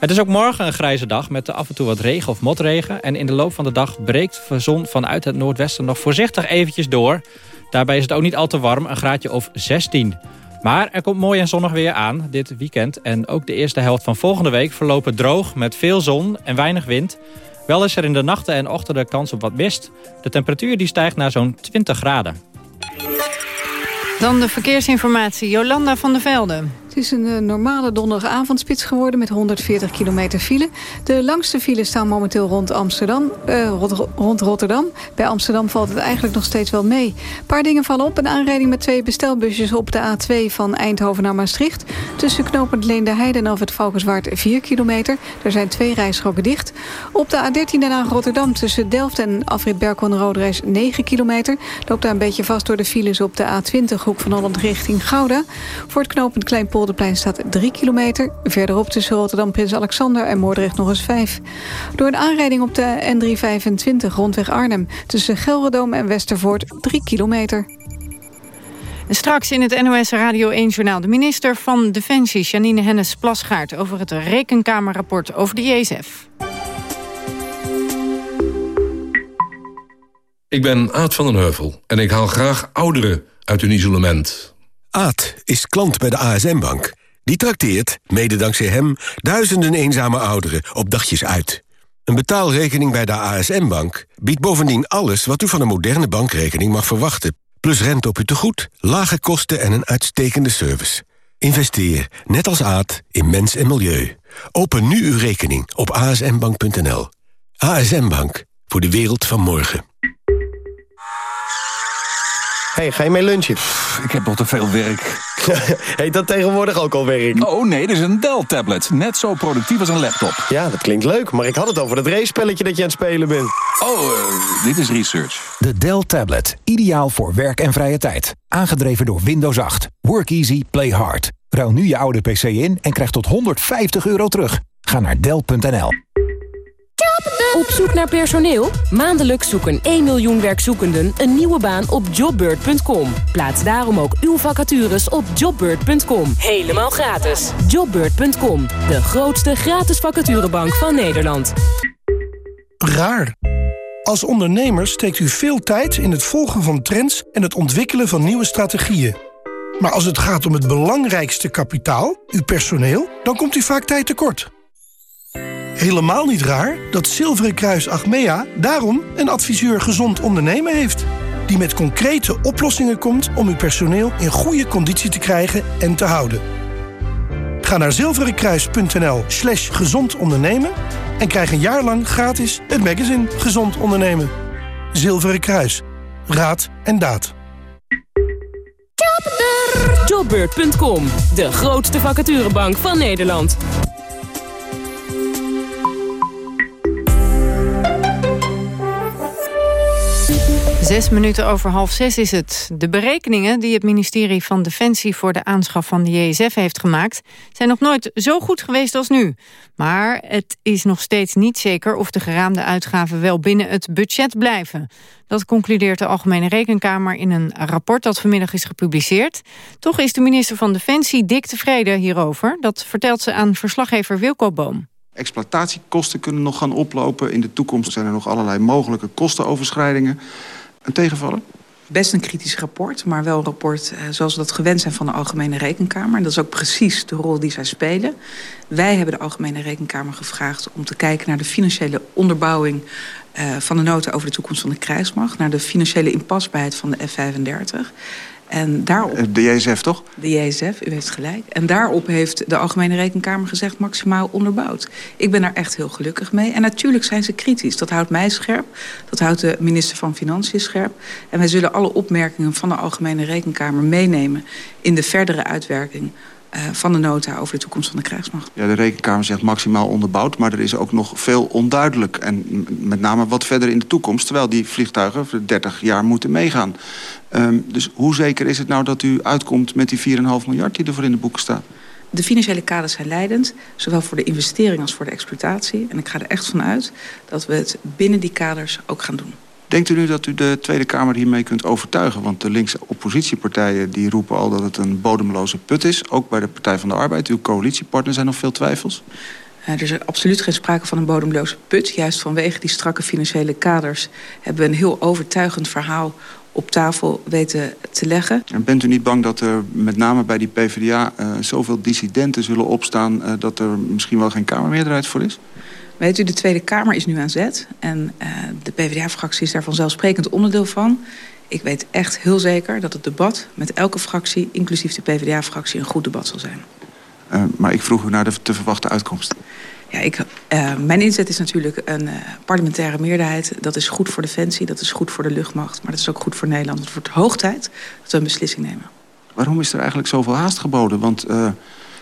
Het is ook morgen een grijze dag met af en toe wat regen of motregen. En in de loop van de dag breekt de zon vanuit het noordwesten nog voorzichtig eventjes door. Daarbij is het ook niet al te warm, een graadje of 16. Maar er komt mooi en zonnig weer aan dit weekend. En ook de eerste helft van volgende week verlopen droog met veel zon en weinig wind. Wel is er in de nachten en ochtenden kans op wat mist. De temperatuur die stijgt naar zo'n 20 graden. Dan de verkeersinformatie, Jolanda van der Velde. Het is een uh, normale donderdagavondspits geworden met 140 kilometer file. De langste files staan momenteel rond, Amsterdam, uh, rond, Rotterdam. Bij Amsterdam valt het eigenlijk nog steeds wel mee. Een paar dingen vallen op. Een aanrijding met twee bestelbusjes op de A2 van Eindhoven naar Maastricht. Tussen knooppunt Leende en het Valkenswaard 4 kilometer. Er zijn twee rijstroken dicht. Op de A13 Den Haag Rotterdam tussen Delft en Afrit Berkon Roodreis 9 kilometer. Loopt daar een beetje vast door de files op de A20 hoek van Holland richting Gouda. Voor het knooppunt Kleinpol Polderplein staat 3 kilometer. Verderop tussen Rotterdam Prins Alexander en Moordrecht nog eens 5. Door een aanrijding op de N325 rondweg Arnhem... tussen Gelredoom en Westervoort 3 kilometer. En straks in het NOS Radio 1-journaal... de minister van Defensie, Janine Hennis-Plasgaard... over het Rekenkamerrapport over de JSF. Ik ben Aad van den Heuvel en ik haal graag ouderen uit hun isolement... Aad is klant bij de ASM-bank. Die trakteert, mede dankzij hem, duizenden eenzame ouderen op dagjes uit. Een betaalrekening bij de ASM-bank biedt bovendien alles... wat u van een moderne bankrekening mag verwachten. Plus rente op uw tegoed, lage kosten en een uitstekende service. Investeer, net als Aad, in mens en milieu. Open nu uw rekening op asmbank.nl. ASM Bank, voor de wereld van morgen. Hey, ga je mee lunchen? ik heb nog te veel werk. Heet dat tegenwoordig ook al werk? Oh nee, dit is een Dell-tablet. Net zo productief als een laptop. Ja, dat klinkt leuk, maar ik had het over het race-spelletje dat je aan het spelen bent. Oh, uh, dit is research. De Dell Tablet. Ideaal voor werk en vrije tijd. Aangedreven door Windows 8. Work easy, play hard. Ruil nu je oude PC in en krijg tot 150 euro terug. Ga naar Dell.nl. Op zoek naar personeel? Maandelijks zoeken 1 miljoen werkzoekenden een nieuwe baan op jobbird.com. Plaats daarom ook uw vacatures op jobbird.com. Helemaal gratis. Jobbird.com, de grootste gratis vacaturebank van Nederland. Raar. Als ondernemer steekt u veel tijd in het volgen van trends en het ontwikkelen van nieuwe strategieën. Maar als het gaat om het belangrijkste kapitaal, uw personeel, dan komt u vaak tijd tekort. Helemaal niet raar dat Zilveren Kruis Achmea daarom een adviseur gezond ondernemen heeft. Die met concrete oplossingen komt om uw personeel in goede conditie te krijgen en te houden. Ga naar zilverenkruis.nl slash gezond ondernemen en krijg een jaar lang gratis het magazine Gezond Ondernemen. Zilveren Kruis. Raad en daad. Jobbeurt.com, de grootste vacaturebank van Nederland. Zes minuten over half zes is het. De berekeningen die het ministerie van Defensie voor de aanschaf van de JSF heeft gemaakt... zijn nog nooit zo goed geweest als nu. Maar het is nog steeds niet zeker of de geraamde uitgaven wel binnen het budget blijven. Dat concludeert de Algemene Rekenkamer in een rapport dat vanmiddag is gepubliceerd. Toch is de minister van Defensie dik tevreden hierover. Dat vertelt ze aan verslaggever Wilco Boom. Exploitatiekosten kunnen nog gaan oplopen. In de toekomst zijn er nog allerlei mogelijke kostenoverschrijdingen. Een tegenvaller? Best een kritisch rapport, maar wel een rapport eh, zoals we dat gewend zijn van de Algemene Rekenkamer. En dat is ook precies de rol die zij spelen. Wij hebben de Algemene Rekenkamer gevraagd om te kijken naar de financiële onderbouwing uh, van de nota over de toekomst van de krijgsmacht. Naar de financiële inpasbaarheid van de F-35. En daarop, de JSF, toch? De JSF, u heeft gelijk. En daarop heeft de Algemene Rekenkamer gezegd maximaal onderbouwd. Ik ben daar echt heel gelukkig mee. En natuurlijk zijn ze kritisch. Dat houdt mij scherp. Dat houdt de minister van Financiën scherp. En wij zullen alle opmerkingen van de Algemene Rekenkamer meenemen... in de verdere uitwerking uh, van de nota over de toekomst van de krijgsmacht. Ja, de Rekenkamer zegt maximaal onderbouwd, maar er is ook nog veel onduidelijk. En met name wat verder in de toekomst, terwijl die vliegtuigen voor 30 jaar moeten meegaan. Um, dus hoe zeker is het nou dat u uitkomt met die 4,5 miljard die ervoor in de boeken staat? De financiële kaders zijn leidend, zowel voor de investering als voor de exploitatie. En ik ga er echt van uit dat we het binnen die kaders ook gaan doen. Denkt u nu dat u de Tweede Kamer hiermee kunt overtuigen? Want de linkse oppositiepartijen die roepen al dat het een bodemloze put is. Ook bij de Partij van de Arbeid, uw coalitiepartner, zijn nog veel twijfels. Uh, er is absoluut geen sprake van een bodemloze put. Juist vanwege die strakke financiële kaders hebben we een heel overtuigend verhaal op tafel weten te leggen. En bent u niet bang dat er met name bij die PvdA uh, zoveel dissidenten zullen opstaan... Uh, dat er misschien wel geen Kamermeerderheid voor is? Weet u, de Tweede Kamer is nu aan zet. En uh, de PvdA-fractie is daar vanzelfsprekend onderdeel van. Ik weet echt heel zeker dat het debat met elke fractie... inclusief de PvdA-fractie een goed debat zal zijn. Maar ik vroeg u naar de te verwachte uitkomst. Ja, ik, uh, mijn inzet is natuurlijk een uh, parlementaire meerderheid. Dat is goed voor Defensie, dat is goed voor de luchtmacht... maar dat is ook goed voor Nederland. Het wordt hoog tijd dat we een beslissing nemen. Waarom is er eigenlijk zoveel haast geboden? Want uh,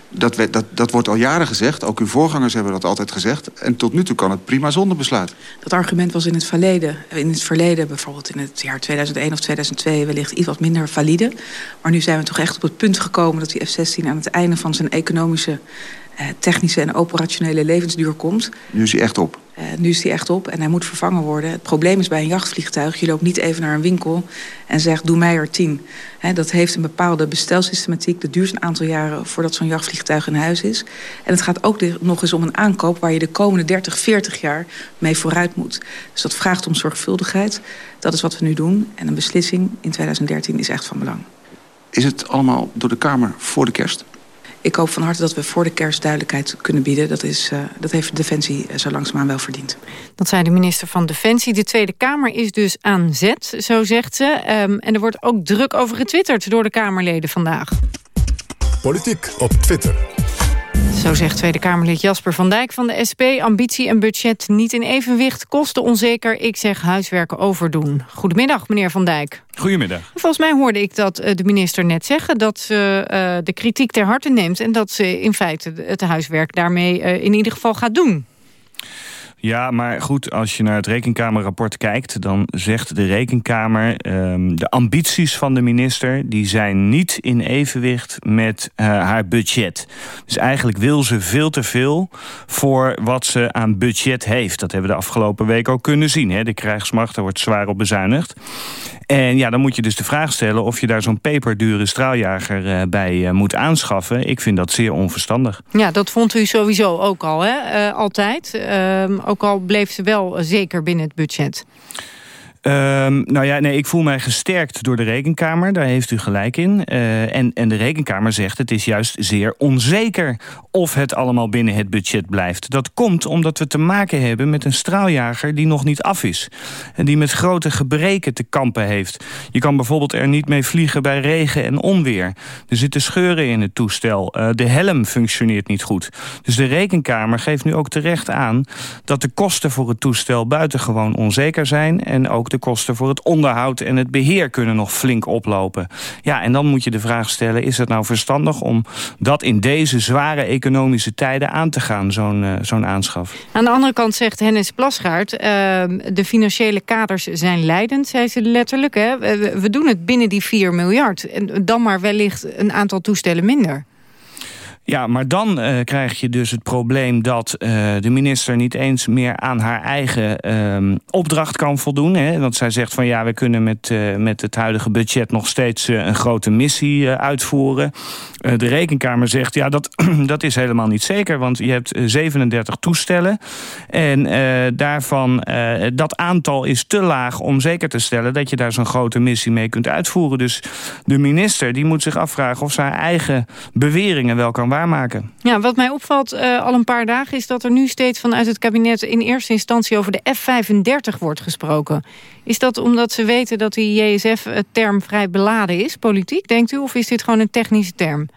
dat, dat, dat wordt al jaren gezegd. Ook uw voorgangers hebben dat altijd gezegd. En tot nu toe kan het prima zonder besluit. Dat argument was in het verleden, in het verleden bijvoorbeeld in het jaar 2001 of 2002... wellicht iets wat minder valide. Maar nu zijn we toch echt op het punt gekomen... dat die F-16 aan het einde van zijn economische technische en operationele levensduur komt. Nu is hij echt op? Uh, nu is hij echt op en hij moet vervangen worden. Het probleem is bij een jachtvliegtuig, je loopt niet even naar een winkel en zegt doe mij er tien. He, dat heeft een bepaalde bestelsystematiek. Dat duurt een aantal jaren voordat zo'n jachtvliegtuig in huis is. En het gaat ook nog eens om een aankoop waar je de komende 30, 40 jaar mee vooruit moet. Dus dat vraagt om zorgvuldigheid. Dat is wat we nu doen. En een beslissing in 2013 is echt van belang. Is het allemaal door de Kamer voor de kerst? Ik hoop van harte dat we voor de kerst duidelijkheid kunnen bieden. Dat, is, uh, dat heeft Defensie zo langzaamaan wel verdiend. Dat zei de minister van Defensie. De Tweede Kamer is dus aan zet, zo zegt ze. Um, en er wordt ook druk over getwitterd door de Kamerleden vandaag. Politiek op Twitter. Zo zegt Tweede Kamerlid Jasper van Dijk van de SP. Ambitie en budget niet in evenwicht, kosten onzeker. Ik zeg huiswerken overdoen. Goedemiddag, meneer van Dijk. Goedemiddag. Volgens mij hoorde ik dat eh, de minister net zeggen... dat ze uh, de kritiek ter harte neemt... en dat ze in feite het huiswerk daarmee uh, in ieder geval gaat doen. Ja, maar goed, als je naar het rekenkamerrapport kijkt... dan zegt de rekenkamer... Um, de ambities van de minister... die zijn niet in evenwicht met uh, haar budget. Dus eigenlijk wil ze veel te veel... voor wat ze aan budget heeft. Dat hebben we de afgelopen week ook kunnen zien. Hè? De krijgsmacht, daar wordt zwaar op bezuinigd. En ja, dan moet je dus de vraag stellen... of je daar zo'n peperdure straaljager uh, bij uh, moet aanschaffen. Ik vind dat zeer onverstandig. Ja, dat vond u sowieso ook al, hè? altijd. Uh, ook al bleef ze wel zeker binnen het budget. Um, nou ja, nee, ik voel mij gesterkt door de Rekenkamer. Daar heeft u gelijk in. Uh, en, en de Rekenkamer zegt het is juist zeer onzeker... of het allemaal binnen het budget blijft. Dat komt omdat we te maken hebben met een straaljager... die nog niet af is. En die met grote gebreken te kampen heeft. Je kan bijvoorbeeld er niet mee vliegen bij regen en onweer. Er zitten scheuren in het toestel. Uh, de helm functioneert niet goed. Dus de Rekenkamer geeft nu ook terecht aan... dat de kosten voor het toestel buitengewoon onzeker zijn... en ook de kosten voor het onderhoud en het beheer kunnen nog flink oplopen. Ja, en dan moet je de vraag stellen, is het nou verstandig om dat in deze zware economische tijden aan te gaan, zo'n uh, zo'n aanschaf? Aan de andere kant zegt Hennis Plasgaard, uh, de financiële kaders zijn leidend, zei ze letterlijk. Hè? We, we doen het binnen die 4 miljard. En dan maar wellicht een aantal toestellen minder. Ja, maar dan uh, krijg je dus het probleem dat uh, de minister niet eens meer aan haar eigen uh, opdracht kan voldoen. Hè? Want zij zegt van ja, we kunnen met, uh, met het huidige budget nog steeds een grote missie uitvoeren. de rekenkamer zegt ja, dat, dat is helemaal niet zeker. Want je hebt 37 toestellen. En daarvan, dat aantal is te laag om zeker te stellen dat je daar zo'n grote missie mee kunt uitvoeren. Dus de minister die moet zich afvragen of haar eigen beweringen wel kan waarmaken. Ja, wat mij opvalt uh, al een paar dagen is dat er nu steeds vanuit het kabinet in eerste instantie over de F-35 wordt gesproken. Is dat omdat ze weten dat die JSF-term vrij beladen is, politiek, denkt u? Of is dit gewoon een technische term?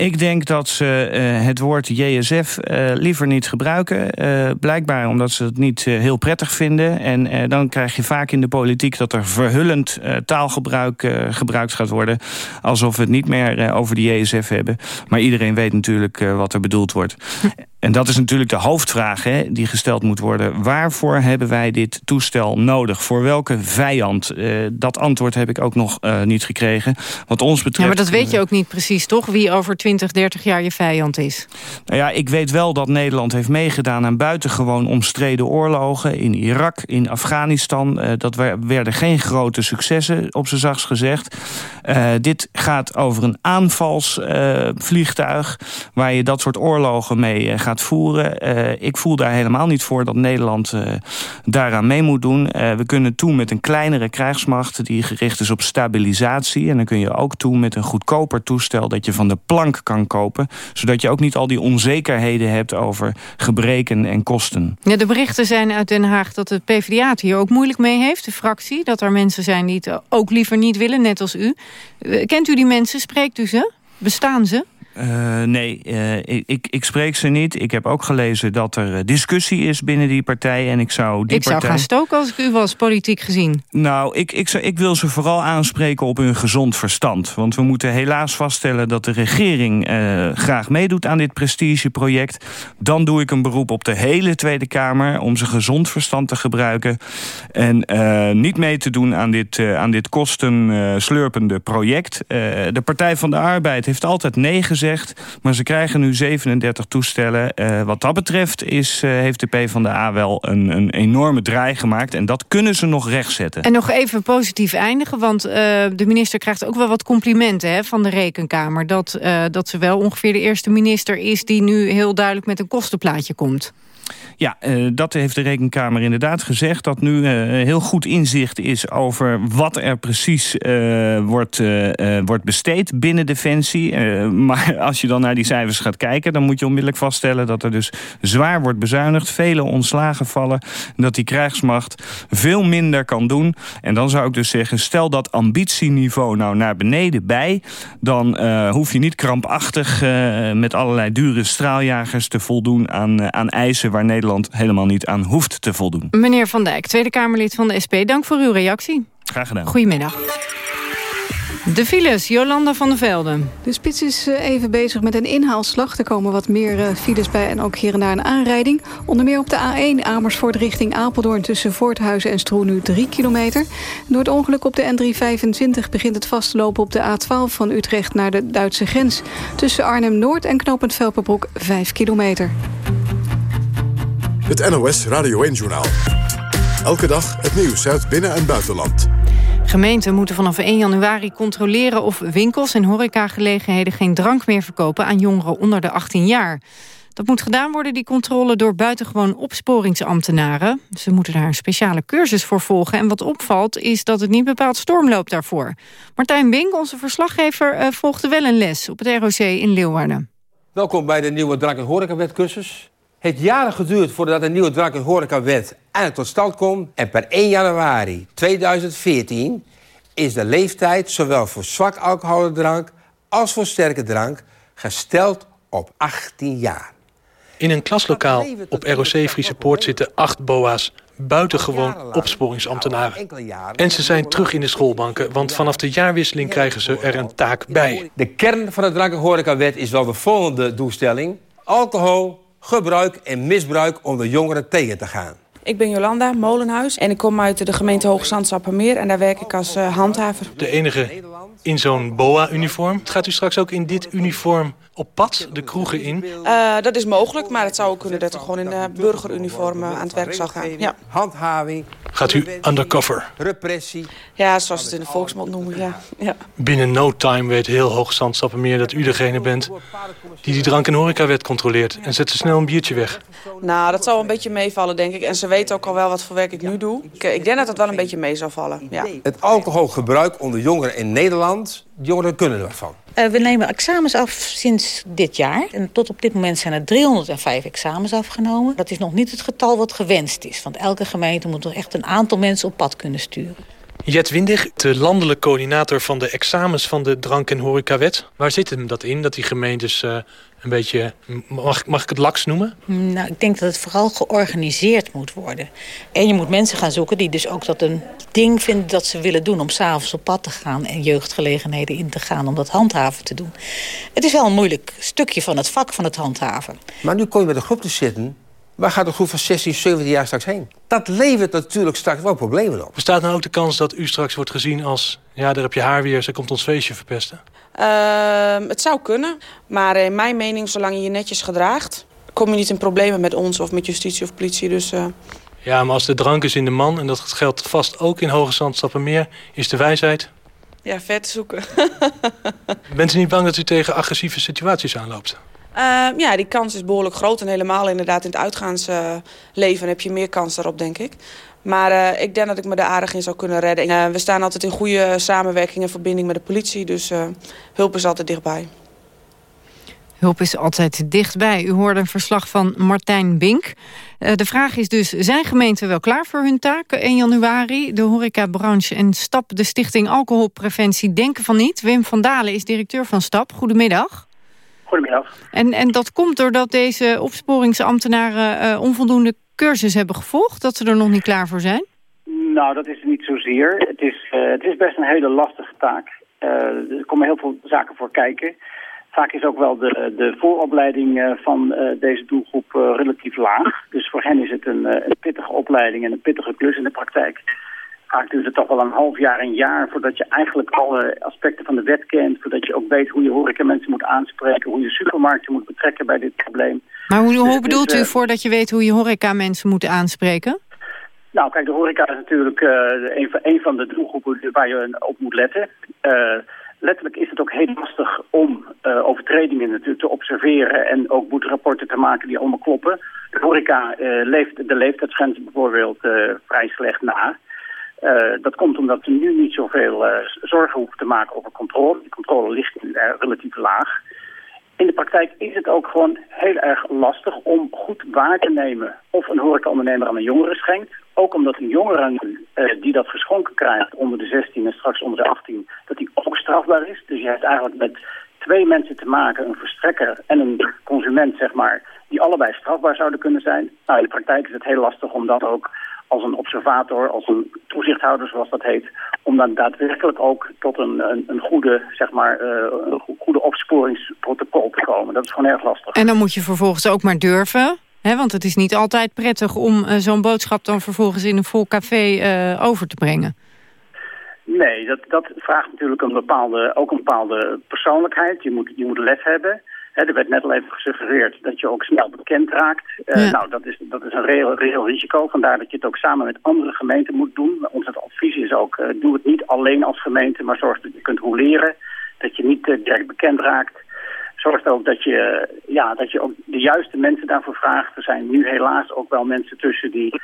Ik denk dat ze uh, het woord JSF uh, liever niet gebruiken. Uh, blijkbaar omdat ze het niet heel prettig vinden. En dan krijg je vaak in de politiek dat er verhullend taalgebruik gebruikt gaat worden. Alsof we het niet meer over de JSF hebben. Maar iedereen weet natuurlijk wat er bedoeld wordt. En dat is natuurlijk de hoofdvraag hè, die gesteld moet worden. Waarvoor hebben wij dit toestel nodig? Voor welke vijand? Uh, dat antwoord heb ik ook nog uh, niet gekregen. Wat ons betreft... Ja, maar dat weet je ook niet precies, toch? Wie over 20, 30 jaar je vijand is. Nou ja, ik weet wel dat Nederland heeft meegedaan aan buitengewoon omstreden oorlogen. In Irak, in Afghanistan. Uh, dat werden geen grote successen, op z'n zachts gezegd. dit gaat over een aanvalsvliegtuig... waar je dat soort oorlogen mee gaat voeren. Uh, ik voel daar helemaal niet voor dat Nederland uh, daaraan mee moet doen. Uh, we kunnen toe met een kleinere krijgsmacht die gericht is op stabilisatie. En dan kun je ook toe met een goedkoper toestel dat je van de plank kan kopen. Zodat je ook niet al die onzekerheden hebt over gebreken en kosten. Ja, de berichten zijn uit Den Haag dat de PvdA het hier ook moeilijk mee heeft. De fractie, dat er mensen zijn die het ook liever niet willen, net als u. Kent u die mensen? Spreekt u ze? Bestaan ze? Uh, nee, uh, ik, ik spreek ze niet. Ik heb ook gelezen dat er discussie is binnen die partij. En ik zou die ik partij... zou gaan stoken als ik u was, politiek gezien. Nou, ik, ik, zou, ik wil ze vooral aanspreken op hun gezond verstand. Want we moeten helaas vaststellen dat de regering uh, graag meedoet aan dit prestigeproject. Dan doe ik een beroep op de hele Tweede Kamer... om ze gezond verstand te gebruiken. En niet mee te doen aan dit, aan dit kostenslurpende project. de Partij van de Arbeid heeft altijd nee gezegd maar ze krijgen nu 37 toestellen. Uh, wat dat betreft is, uh, heeft de PvdA wel een, een enorme draai gemaakt. En dat kunnen ze nog rechtzetten. En nog even positief eindigen. Want uh, de minister krijgt ook wel wat complimenten hè, van de Rekenkamer. Dat, dat ze wel ongeveer de eerste minister is... die nu heel duidelijk met een kostenplaatje komt. Ja, uh, dat heeft de Rekenkamer inderdaad gezegd. Dat nu uh, heel goed inzicht is over wat er precies uh, wordt, wordt besteed binnen Defensie. maar als je dan naar die cijfers gaat kijken... dan moet je onmiddellijk vaststellen dat er dus zwaar wordt bezuinigd. Vele ontslagen vallen. Dat die krijgsmacht veel minder kan doen. En dan zou ik dus zeggen, stel dat ambitieniveau nou naar beneden bij... dan hoef je niet krampachtig met allerlei dure straaljagers te voldoen aan, aan eisen waar Nederland helemaal niet aan hoeft te voldoen. Meneer Van Dijk, Tweede Kamerlid van de SP, dank voor uw reactie. Graag gedaan. Goedemiddag. De files, Jolanda van der Velden. De spits is eh, even bezig met een inhaalslag. Er komen wat meer eh, files bij en ook hier en daar een aanrijding. Onder meer op de A1 Amersfoort richting Apeldoorn... tussen Voorthuizen en Stroen nu 3 kilometer. Door het ongeluk op de N325 begint het vast te lopen... op de A12 van Utrecht naar de Duitse grens. Tussen Arnhem-Noord en Knopend Velperbroek 5 kilometer. Het NOS Radio 1-journaal. Elke dag het nieuws uit binnen- en buitenland. Gemeenten moeten vanaf 1 januari controleren of winkels en horecagelegenheden geen drank meer verkopen aan jongeren onder de 18 jaar. Dat moet gedaan worden, die controle, door buitengewoon opsporingsambtenaren. Ze moeten daar een speciale cursus voor volgen. En wat opvalt is dat het niet bepaald storm loopt daarvoor. Martijn Bink, onze verslaggever, eh, volgde wel een les op het ROC in Leeuwarden. Welkom bij de nieuwe drank- en horecawetcursus heeft jaren geduurd voordat een nieuwe drank- en horecawet eindelijk tot stand komt. En per 1 januari 2014 is de leeftijd zowel voor zwak alcoholdrank als voor sterke drank gesteld op 18 jaar. In een klaslokaal op ROC Friese Poort zitten acht boa's, buitengewoon opsporingsambtenaren. En ze zijn terug in de schoolbanken, want vanaf de jaarwisseling krijgen ze er een taak bij. De kern van de drank- en horecawet is wel de volgende doelstelling. Alcohol gebruik en misbruik onder jongeren tegen te gaan. Ik ben Jolanda Molenhuis en ik kom uit de gemeente Hoogzand-Sappemeer... en daar werk ik als uh, handhaver. De enige in zo'n BOA-uniform. Gaat u straks ook in dit uniform op pad de kroegen in? Uh, dat is mogelijk, maar het zou ook kunnen dat er gewoon in uh, burgeruniform aan het werk zou gaan. Ja. Handhaving. Gaat u undercover? Repressie. Ja, zoals het in de volksmond noemen, ja. ja. Binnen no time weet heel Hoogzand-Sappemeer dat u degene bent... die die drank- en horecawet controleert en zet ze snel een biertje weg. Nou, dat zal een beetje meevallen, denk ik. En ze weten ook al wel wat voor werk ik nu doe. Ik, ik denk dat het wel een beetje mee zal vallen, ja. Het alcoholgebruik onder jongeren in Nederland, jongeren kunnen ervan. Uh, we nemen examens af sinds dit jaar. En tot op dit moment zijn er 305 examens afgenomen. Dat is nog niet het getal wat gewenst is. Want elke gemeente moet er echt een aantal mensen op pad kunnen sturen. Jet Windig, de landelijk coördinator van de examens van de drank- en horecawet. Waar zit hem dat in, dat die gemeentes uh, een beetje, mag, mag ik het laks noemen? Nou, ik denk dat het vooral georganiseerd moet worden. En je moet mensen gaan zoeken die dus ook dat een ding vinden dat ze willen doen... om s'avonds op pad te gaan en jeugdgelegenheden in te gaan om dat handhaven te doen. Het is wel een moeilijk stukje van het vak van het handhaven. Maar nu kom je met een groep te zitten Waar gaat een groep van 16, 17 jaar straks heen? Dat levert natuurlijk straks wel problemen op. Bestaat nou ook de kans dat u straks wordt gezien als... ja, daar heb je haar weer, ze komt ons feestje verpesten? Uh, het zou kunnen. Maar in mijn mening, zolang je je netjes gedraagt... kom je niet in problemen met ons of met justitie of politie. Dus, uh... Ja, maar als de drank is in de man... en dat geldt vast ook in Hoge Zandstappenmeer... is de wijsheid... Ja, vet zoeken. Bent u niet bang dat u tegen agressieve situaties aanloopt? Uh, ja, die kans is behoorlijk groot. En helemaal inderdaad in het uitgaansleven heb je meer kans daarop, denk ik. Maar uh, ik denk dat ik me er aardig in zou kunnen redden. Uh, we staan altijd in goede samenwerking en verbinding met de politie. Dus hulp is altijd dichtbij. Hulp is altijd dichtbij. U hoorde een verslag van Martijn Bink. de vraag is dus, zijn gemeenten wel klaar voor hun taak 1 januari? De horecabranche en STAP, de Stichting Alcoholpreventie, denken van niet. Wim van Dalen is directeur van STAP. Goedemiddag. Goedemiddag. En, en dat komt doordat deze opsporingsambtenaren uh, onvoldoende cursus hebben gevolgd? Dat ze er nog niet klaar voor zijn? Nou, dat is niet zozeer. Het is, uh, het is best een hele lastige taak. Uh, er komen heel veel zaken voor kijken. Vaak is ook wel de, de vooropleiding van deze doelgroep relatief laag. Dus voor hen is het een, een pittige opleiding en een pittige klus in de praktijk vaak duurt het toch wel een half jaar, een jaar... voordat je eigenlijk alle aspecten van de wet kent... voordat je ook weet hoe je horeca mensen moet aanspreken... hoe je supermarkten moet betrekken bij dit probleem. Maar hoe, hoe Dus- bedoelt u eh, voordat je weet hoe je horeca mensen moet aanspreken? Nou, kijk, de horeca is natuurlijk eh, een, van, een van de doelgroepen waar je op moet letten. Eh, letterlijk is het ook heel lastig om uh, overtredingen natuurlijk te observeren en ook boeterapporten te maken die allemaal kloppen. De horeca leeft de leeftijdsgrens bijvoorbeeld vrij slecht na. Dat komt omdat ze nu niet zoveel zorgen hoeven te maken over controle. Die controle ligt nu relatief laag. In de praktijk is het ook gewoon heel erg lastig om goed waar te nemen of een horecaondernemer aan een jongere schenkt. Ook omdat een jongere uh, die dat geschonken krijgt onder de 16 en straks onder de 18, dat die ook strafbaar is. Dus je hebt eigenlijk met twee mensen te maken, een verstrekker en een consument, zeg maar, die allebei strafbaar zouden kunnen zijn. Nou, in de praktijk is het heel lastig om dat ook als een observator, als een toezichthouder zoals dat heet, om dan daadwerkelijk ook tot een, een, een goede, zeg maar, uh, een goede opsporingsprotocol te komen. Dat is gewoon erg lastig. En dan moet je vervolgens ook maar durven, hè, want het is niet altijd prettig om uh, zo'n boodschap dan vervolgens in een vol café uh, over te brengen. Nee, dat, dat vraagt natuurlijk een bepaalde, ook een bepaalde persoonlijkheid. Je moet, je moet lef hebben er werd net al even gesuggereerd dat je ook snel bekend raakt. Uh, Nou, dat is, dat is een reëel, reëel risico. Vandaar dat je het ook samen met andere gemeenten moet doen. Ons advies is ook, uh, doe het niet alleen als gemeente, maar zorg dat je kunt roleren. Dat je niet uh, direct bekend raakt. Zorg ook dat je, ja, dat je ook de juiste mensen daarvoor vraagt. Er zijn nu helaas ook wel mensen tussen die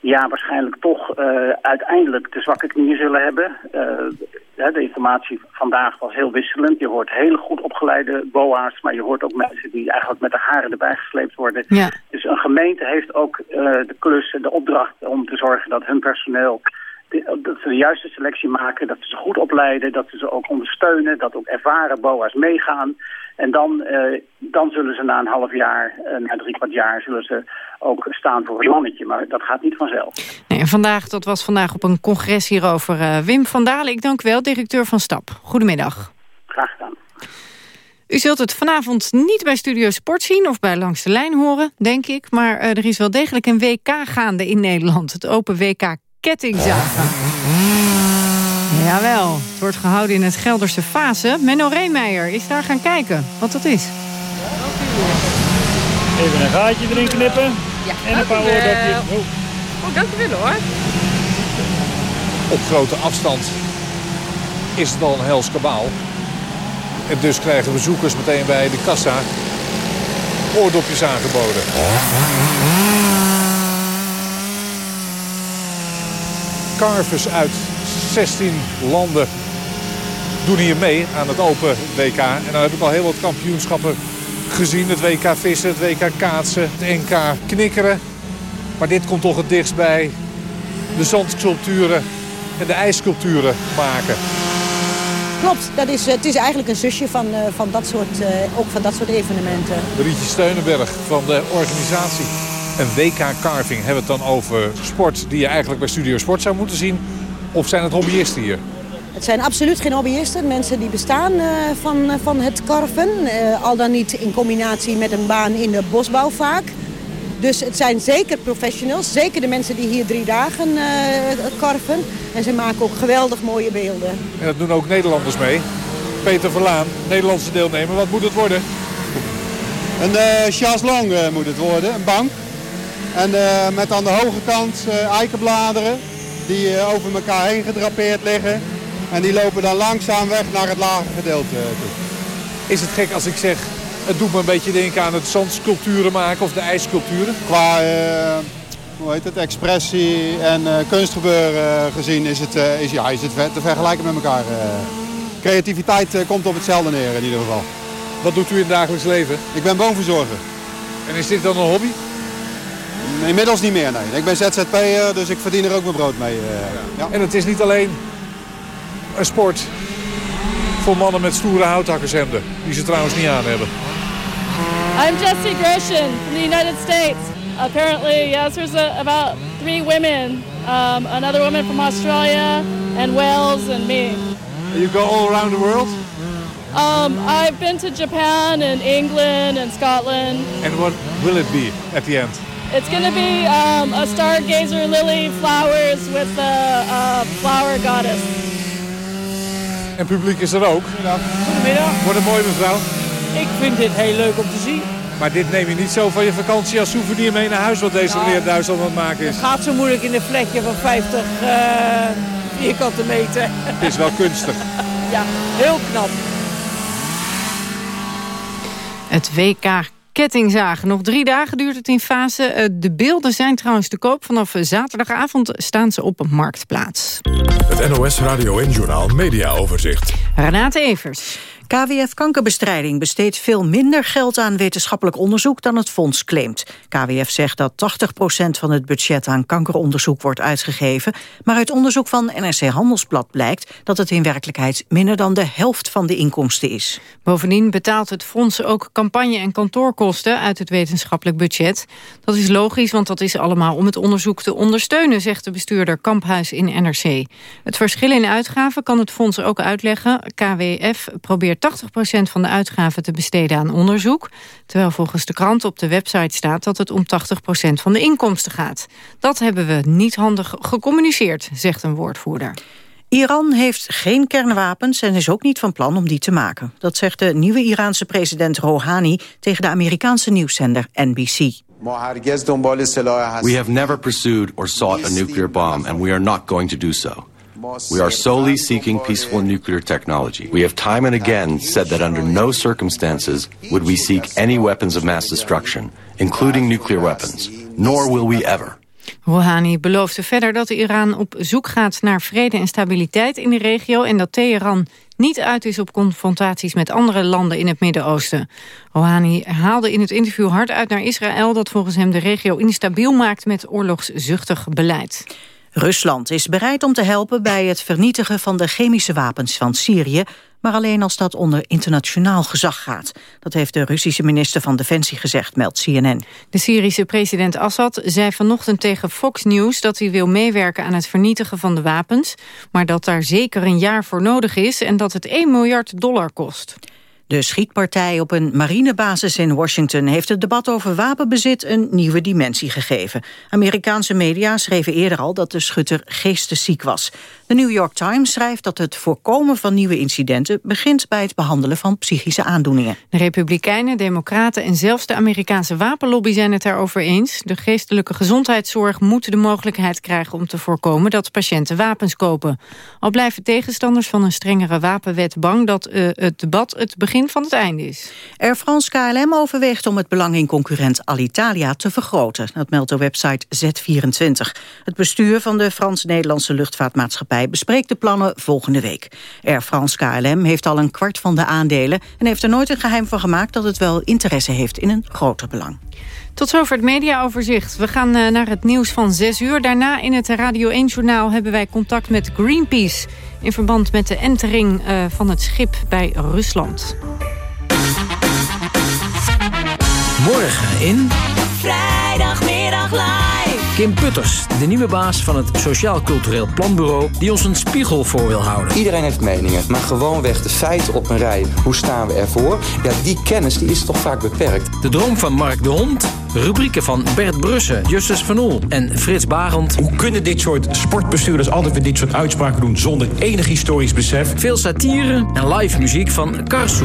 ja, waarschijnlijk toch uh, uiteindelijk de zwakke knieën zullen hebben. Uh, de informatie vandaag was heel wisselend. Je hoort hele goed opgeleide boa's, maar je hoort ook mensen die eigenlijk met de haren erbij gesleept worden. Ja. Dus een gemeente heeft ook uh, de klus, de opdracht om te zorgen dat hun personeel dat ze de juiste selectie maken, dat ze ze goed opleiden, dat ze ze ook ondersteunen, dat ook ervaren boa's meegaan. En dan, uh, dan zullen ze na een half jaar, uh, na drie kwart jaar, zullen ze ook staan voor een mannetje. Maar dat gaat niet vanzelf. Nee, en vandaag, dat was vandaag op een congres hierover. Uh, Wim van Dalen, ik dank wel, directeur van STAP. Goedemiddag. Graag gedaan. U zult het vanavond niet bij Studio Sport zien of bij Langs de Lijn horen, denk ik. Maar er is wel degelijk een WK gaande in Nederland. Het Open WK Kettingzagen. Jawel, het wordt gehouden in het Gelderse Fase. Menno Reemeijer is daar gaan kijken wat dat is. Even een gaatje erin knippen. Ja, en een paar oordopjes. Oh. oh, dank u wel hoor. Op grote afstand is het al een hels kabaal. En dus krijgen bezoekers meteen bij de kassa oordopjes aangeboden. Carvers uit 16 landen doen hier mee aan het Open WK. En dan heb ik al heel wat kampioenschappen gezien. Het WK vissen, het WK kaatsen, het NK knikkeren. Maar dit komt toch het dichtst bij de zandsculpturen en de ijssculpturen maken. Klopt, dat is, het is eigenlijk een zusje van, uh, van, dat soort, uh, ook van dat soort evenementen. Rietje Steunenberg van de organisatie. Een WK carving hebben we het dan over sport die je eigenlijk bij Studio Sport zou moeten zien. Of zijn het hobbyisten hier? Het zijn absoluut geen hobbyisten. Mensen die bestaan uh, van, van het karven. Uh, al dan niet in combinatie met een baan in de bosbouw vaak. Dus het zijn zeker professionals. Zeker de mensen die hier drie dagen uh, karven. En ze maken ook geweldig mooie beelden. En dat doen ook Nederlanders mee. Peter Verlaan, Nederlandse deelnemer. Wat moet het worden? Een uh, chaiselong uh, moet het worden, een bank. En uh, met aan de hoge kant eikenbladeren die over elkaar heen gedrapeerd liggen. En die lopen dan langzaam weg naar het lage gedeelte toe. Is het gek als ik zeg, het doet me een beetje denken aan het zandsculpturen maken of de ijssculpturen? Qua uh, hoe heet het, expressie en uh, kunstgebeuren gezien is het, uh, is, ja, is het te vergelijken met elkaar. creativiteit komt op hetzelfde neer in ieder geval. Wat doet u in het dagelijks leven? Ik ben boomverzorger. En is dit dan een hobby? Inmiddels niet meer, nee. Ik ben ZZP'er, dus ik verdien er ook mijn brood mee. Ja. En het is niet alleen een sport voor mannen met stoere houthakkershemden. Die ze trouwens niet aan hebben. I'm Jessie Gresham from the United States. Apparently, yes, there's a, about three women. Um, another woman from Australia and Wales and me. You go all around the world? Um, I've been to Japan and England and Scotland. And what will it be at the end? It's going to be um, a stargazer lily flowers with a, a flower goddess. En publiek is er ook. Goedemiddag. Wordt het mooi mevrouw? Ik vind dit heel leuk om te zien. Maar dit neem je niet zo van je vakantie als souvenir mee naar huis... wat deze Ja. meneer Duitsland aan het maken is. Het gaat zo moeilijk in een vlekje van 50 eh, vierkante meter. Het is wel kunstig. Ja, heel knap. Het WK kettingzagen. Nog drie dagen duurt het in fase. Eh, de beelden zijn trouwens te koop. Vanaf zaterdagavond staan ze op een marktplaats. Het NOS Radio en Journal Media Overzicht. Renate Evers. KWF Kankerbestrijding besteedt veel minder geld aan wetenschappelijk onderzoek dan het fonds claimt. KWF zegt dat 80% van het budget aan kankeronderzoek wordt uitgegeven, maar uit onderzoek van NRC Handelsblad blijkt dat het in werkelijkheid minder dan de helft van de inkomsten is. Bovendien betaalt het fonds ook campagne- en kantoorkosten uit het wetenschappelijk budget. Dat is logisch, want dat is allemaal om het onderzoek te ondersteunen, zegt de bestuurder Kamphuis in NRC. Het verschil in uitgaven kan het fonds ook uitleggen. KWF probeert 80% van de uitgaven te besteden aan onderzoek... terwijl volgens de krant op de website staat dat het om 80% van de inkomsten gaat. Dat hebben we niet handig gecommuniceerd, zegt een woordvoerder. Iran heeft geen kernwapens en is ook niet van plan om die te maken. Dat zegt de nieuwe Iraanse president Rouhani tegen de Amerikaanse nieuwszender NBC. We have never pursued or sought a nuclear bomb and we are not going to do so. We are solely seeking peaceful nuclear technology. We have time and again said that under no circumstances would we seek any weapons of mass destruction, including nuclear weapons, nor will we ever. Rouhani beloofde verder dat Iran op zoek gaat naar vrede en stabiliteit in de regio... en dat Teheran niet uit is op confrontaties met andere landen in het Midden-Oosten. Rouhani haalde in het interview hard uit naar Israël... dat volgens hem de regio instabiel maakt met oorlogszuchtig beleid. Rusland is bereid om te helpen bij het vernietigen van de chemische wapens van Syrië, maar alleen als dat onder internationaal gezag gaat. Dat heeft de Russische minister van Defensie gezegd, meldt CNN. De Syrische president Assad zei vanochtend tegen Fox News dat hij wil meewerken aan het vernietigen van de wapens, maar dat daar zeker een jaar voor nodig is en dat het 1 miljard dollar kost. De schietpartij op een marinebasis in Washington heeft het debat over wapenbezit een nieuwe dimensie gegeven. Amerikaanse media schreven eerder al dat de schutter geestesziek was. De New York Times schrijft dat het voorkomen van nieuwe incidenten begint bij het behandelen van psychische aandoeningen. De Republikeinen, Democraten en zelfs de Amerikaanse wapenlobby zijn het daarover eens. De geestelijke gezondheidszorg moet de mogelijkheid krijgen om te voorkomen dat patiënten wapens kopen. Al blijven tegenstanders van een strengere wapenwet bang dat uh, het debat het begin van het einde is. Air France KLM overweegt om het belang in concurrent Alitalia te vergroten. Dat meldt de website Z24. Het bestuur van de Frans-Nederlandse luchtvaartmaatschappij bespreekt de plannen volgende week. Air France KLM heeft al een kwart van de aandelen en heeft er nooit een geheim van gemaakt dat het wel interesse heeft in een groter belang. Tot zover het mediaoverzicht. We gaan uh, naar het nieuws van 6 uur. Daarna in het Radio 1-journaal hebben wij contact met Greenpeace... in verband met de entering uh, van het schip bij Rusland. Morgen in... Vrijdagmiddag live. Kim Putters, de nieuwe baas van het Sociaal Cultureel Planbureau... die ons een spiegel voor wil houden. Iedereen heeft meningen, maar gewoonweg de feiten op een rij. Hoe staan we ervoor? Ja, die kennis die is toch vaak beperkt. De droom van Mark de Hond, rubrieken van Bert Brussen, Justus van Oel en Frits Barend. Hoe kunnen dit soort sportbestuurders altijd weer dit soort uitspraken doen... zonder enig historisch besef? Veel satire en live muziek van Karsu.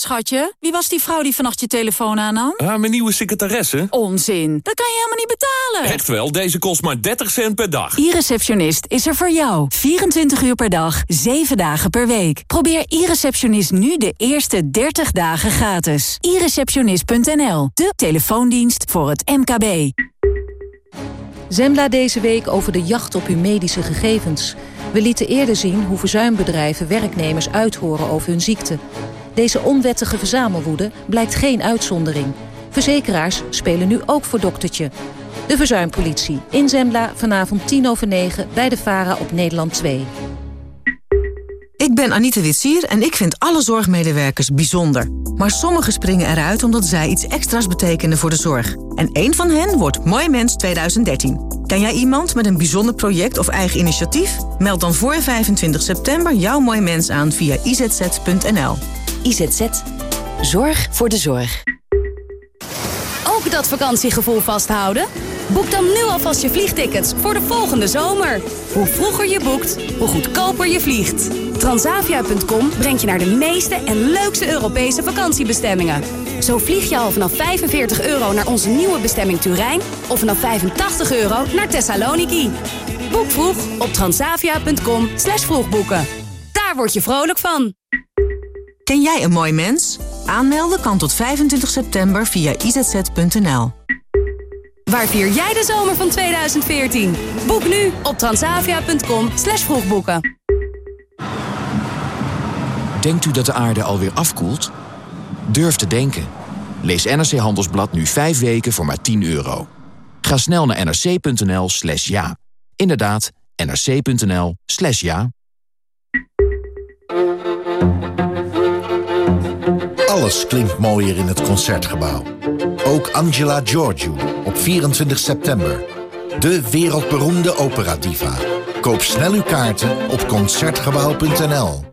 Schatje, wie was die vrouw die vannacht je telefoon aannam? Ah, mijn nieuwe secretaresse. Onzin, dat kan je helemaal niet betalen. Echt wel, deze kost maar 30 cent per dag. E-receptionist is er voor jou. 24 uur per dag, 7 dagen per week. Probeer e-receptionist nu de eerste 30 dagen gratis. e-receptionist.nl, de telefoondienst voor het MKB. Zembla deze week over de jacht op uw medische gegevens. We lieten eerder zien hoe verzuimbedrijven werknemers uithoren over hun ziekte. Deze onwettige verzamelwoede blijkt geen uitzondering. Verzekeraars spelen nu ook voor doktertje. De Verzuimpolitie in Zembla vanavond 10 over 9 bij de VARA op Nederland 2. Ik ben Anita Witsier en ik vind alle zorgmedewerkers bijzonder. Maar sommigen springen eruit omdat zij iets extra's betekenen voor de zorg. En één van hen wordt Mooi Mens 2013. Ken jij iemand met een bijzonder project of eigen initiatief? Meld dan voor 25 september jouw Mooi Mens aan via izz.nl. IZZ. Zorg voor de zorg. Ook dat vakantiegevoel vasthouden? Boek dan nu alvast je vliegtickets voor de volgende zomer. Hoe vroeger je boekt, hoe goedkoper je vliegt. Transavia.com brengt je naar de meeste en leukste Europese vakantiebestemmingen. Zo vlieg je al vanaf 45 euro naar onze nieuwe bestemming Turijn... of vanaf 85 euro naar Thessaloniki. Boek vroeg op transavia.com vroegboeken. Daar word je vrolijk van. Ken jij een mooi mens? Aanmelden kan tot 25 september via izz.nl. Waar vier jij de zomer van 2014? Boek nu op transavia.com slash vroegboeken. Denkt u dat de aarde alweer afkoelt? Durf te denken. Lees NRC Handelsblad nu 5 weken voor maar 10 euro. Ga snel naar nrc.nl slash ja. Inderdaad, nrc.nl slash ja. Alles klinkt mooier in het Concertgebouw. Ook Angela Giorgio op 24 september. De wereldberoemde operadiva. Koop snel uw kaarten op Concertgebouw.nl.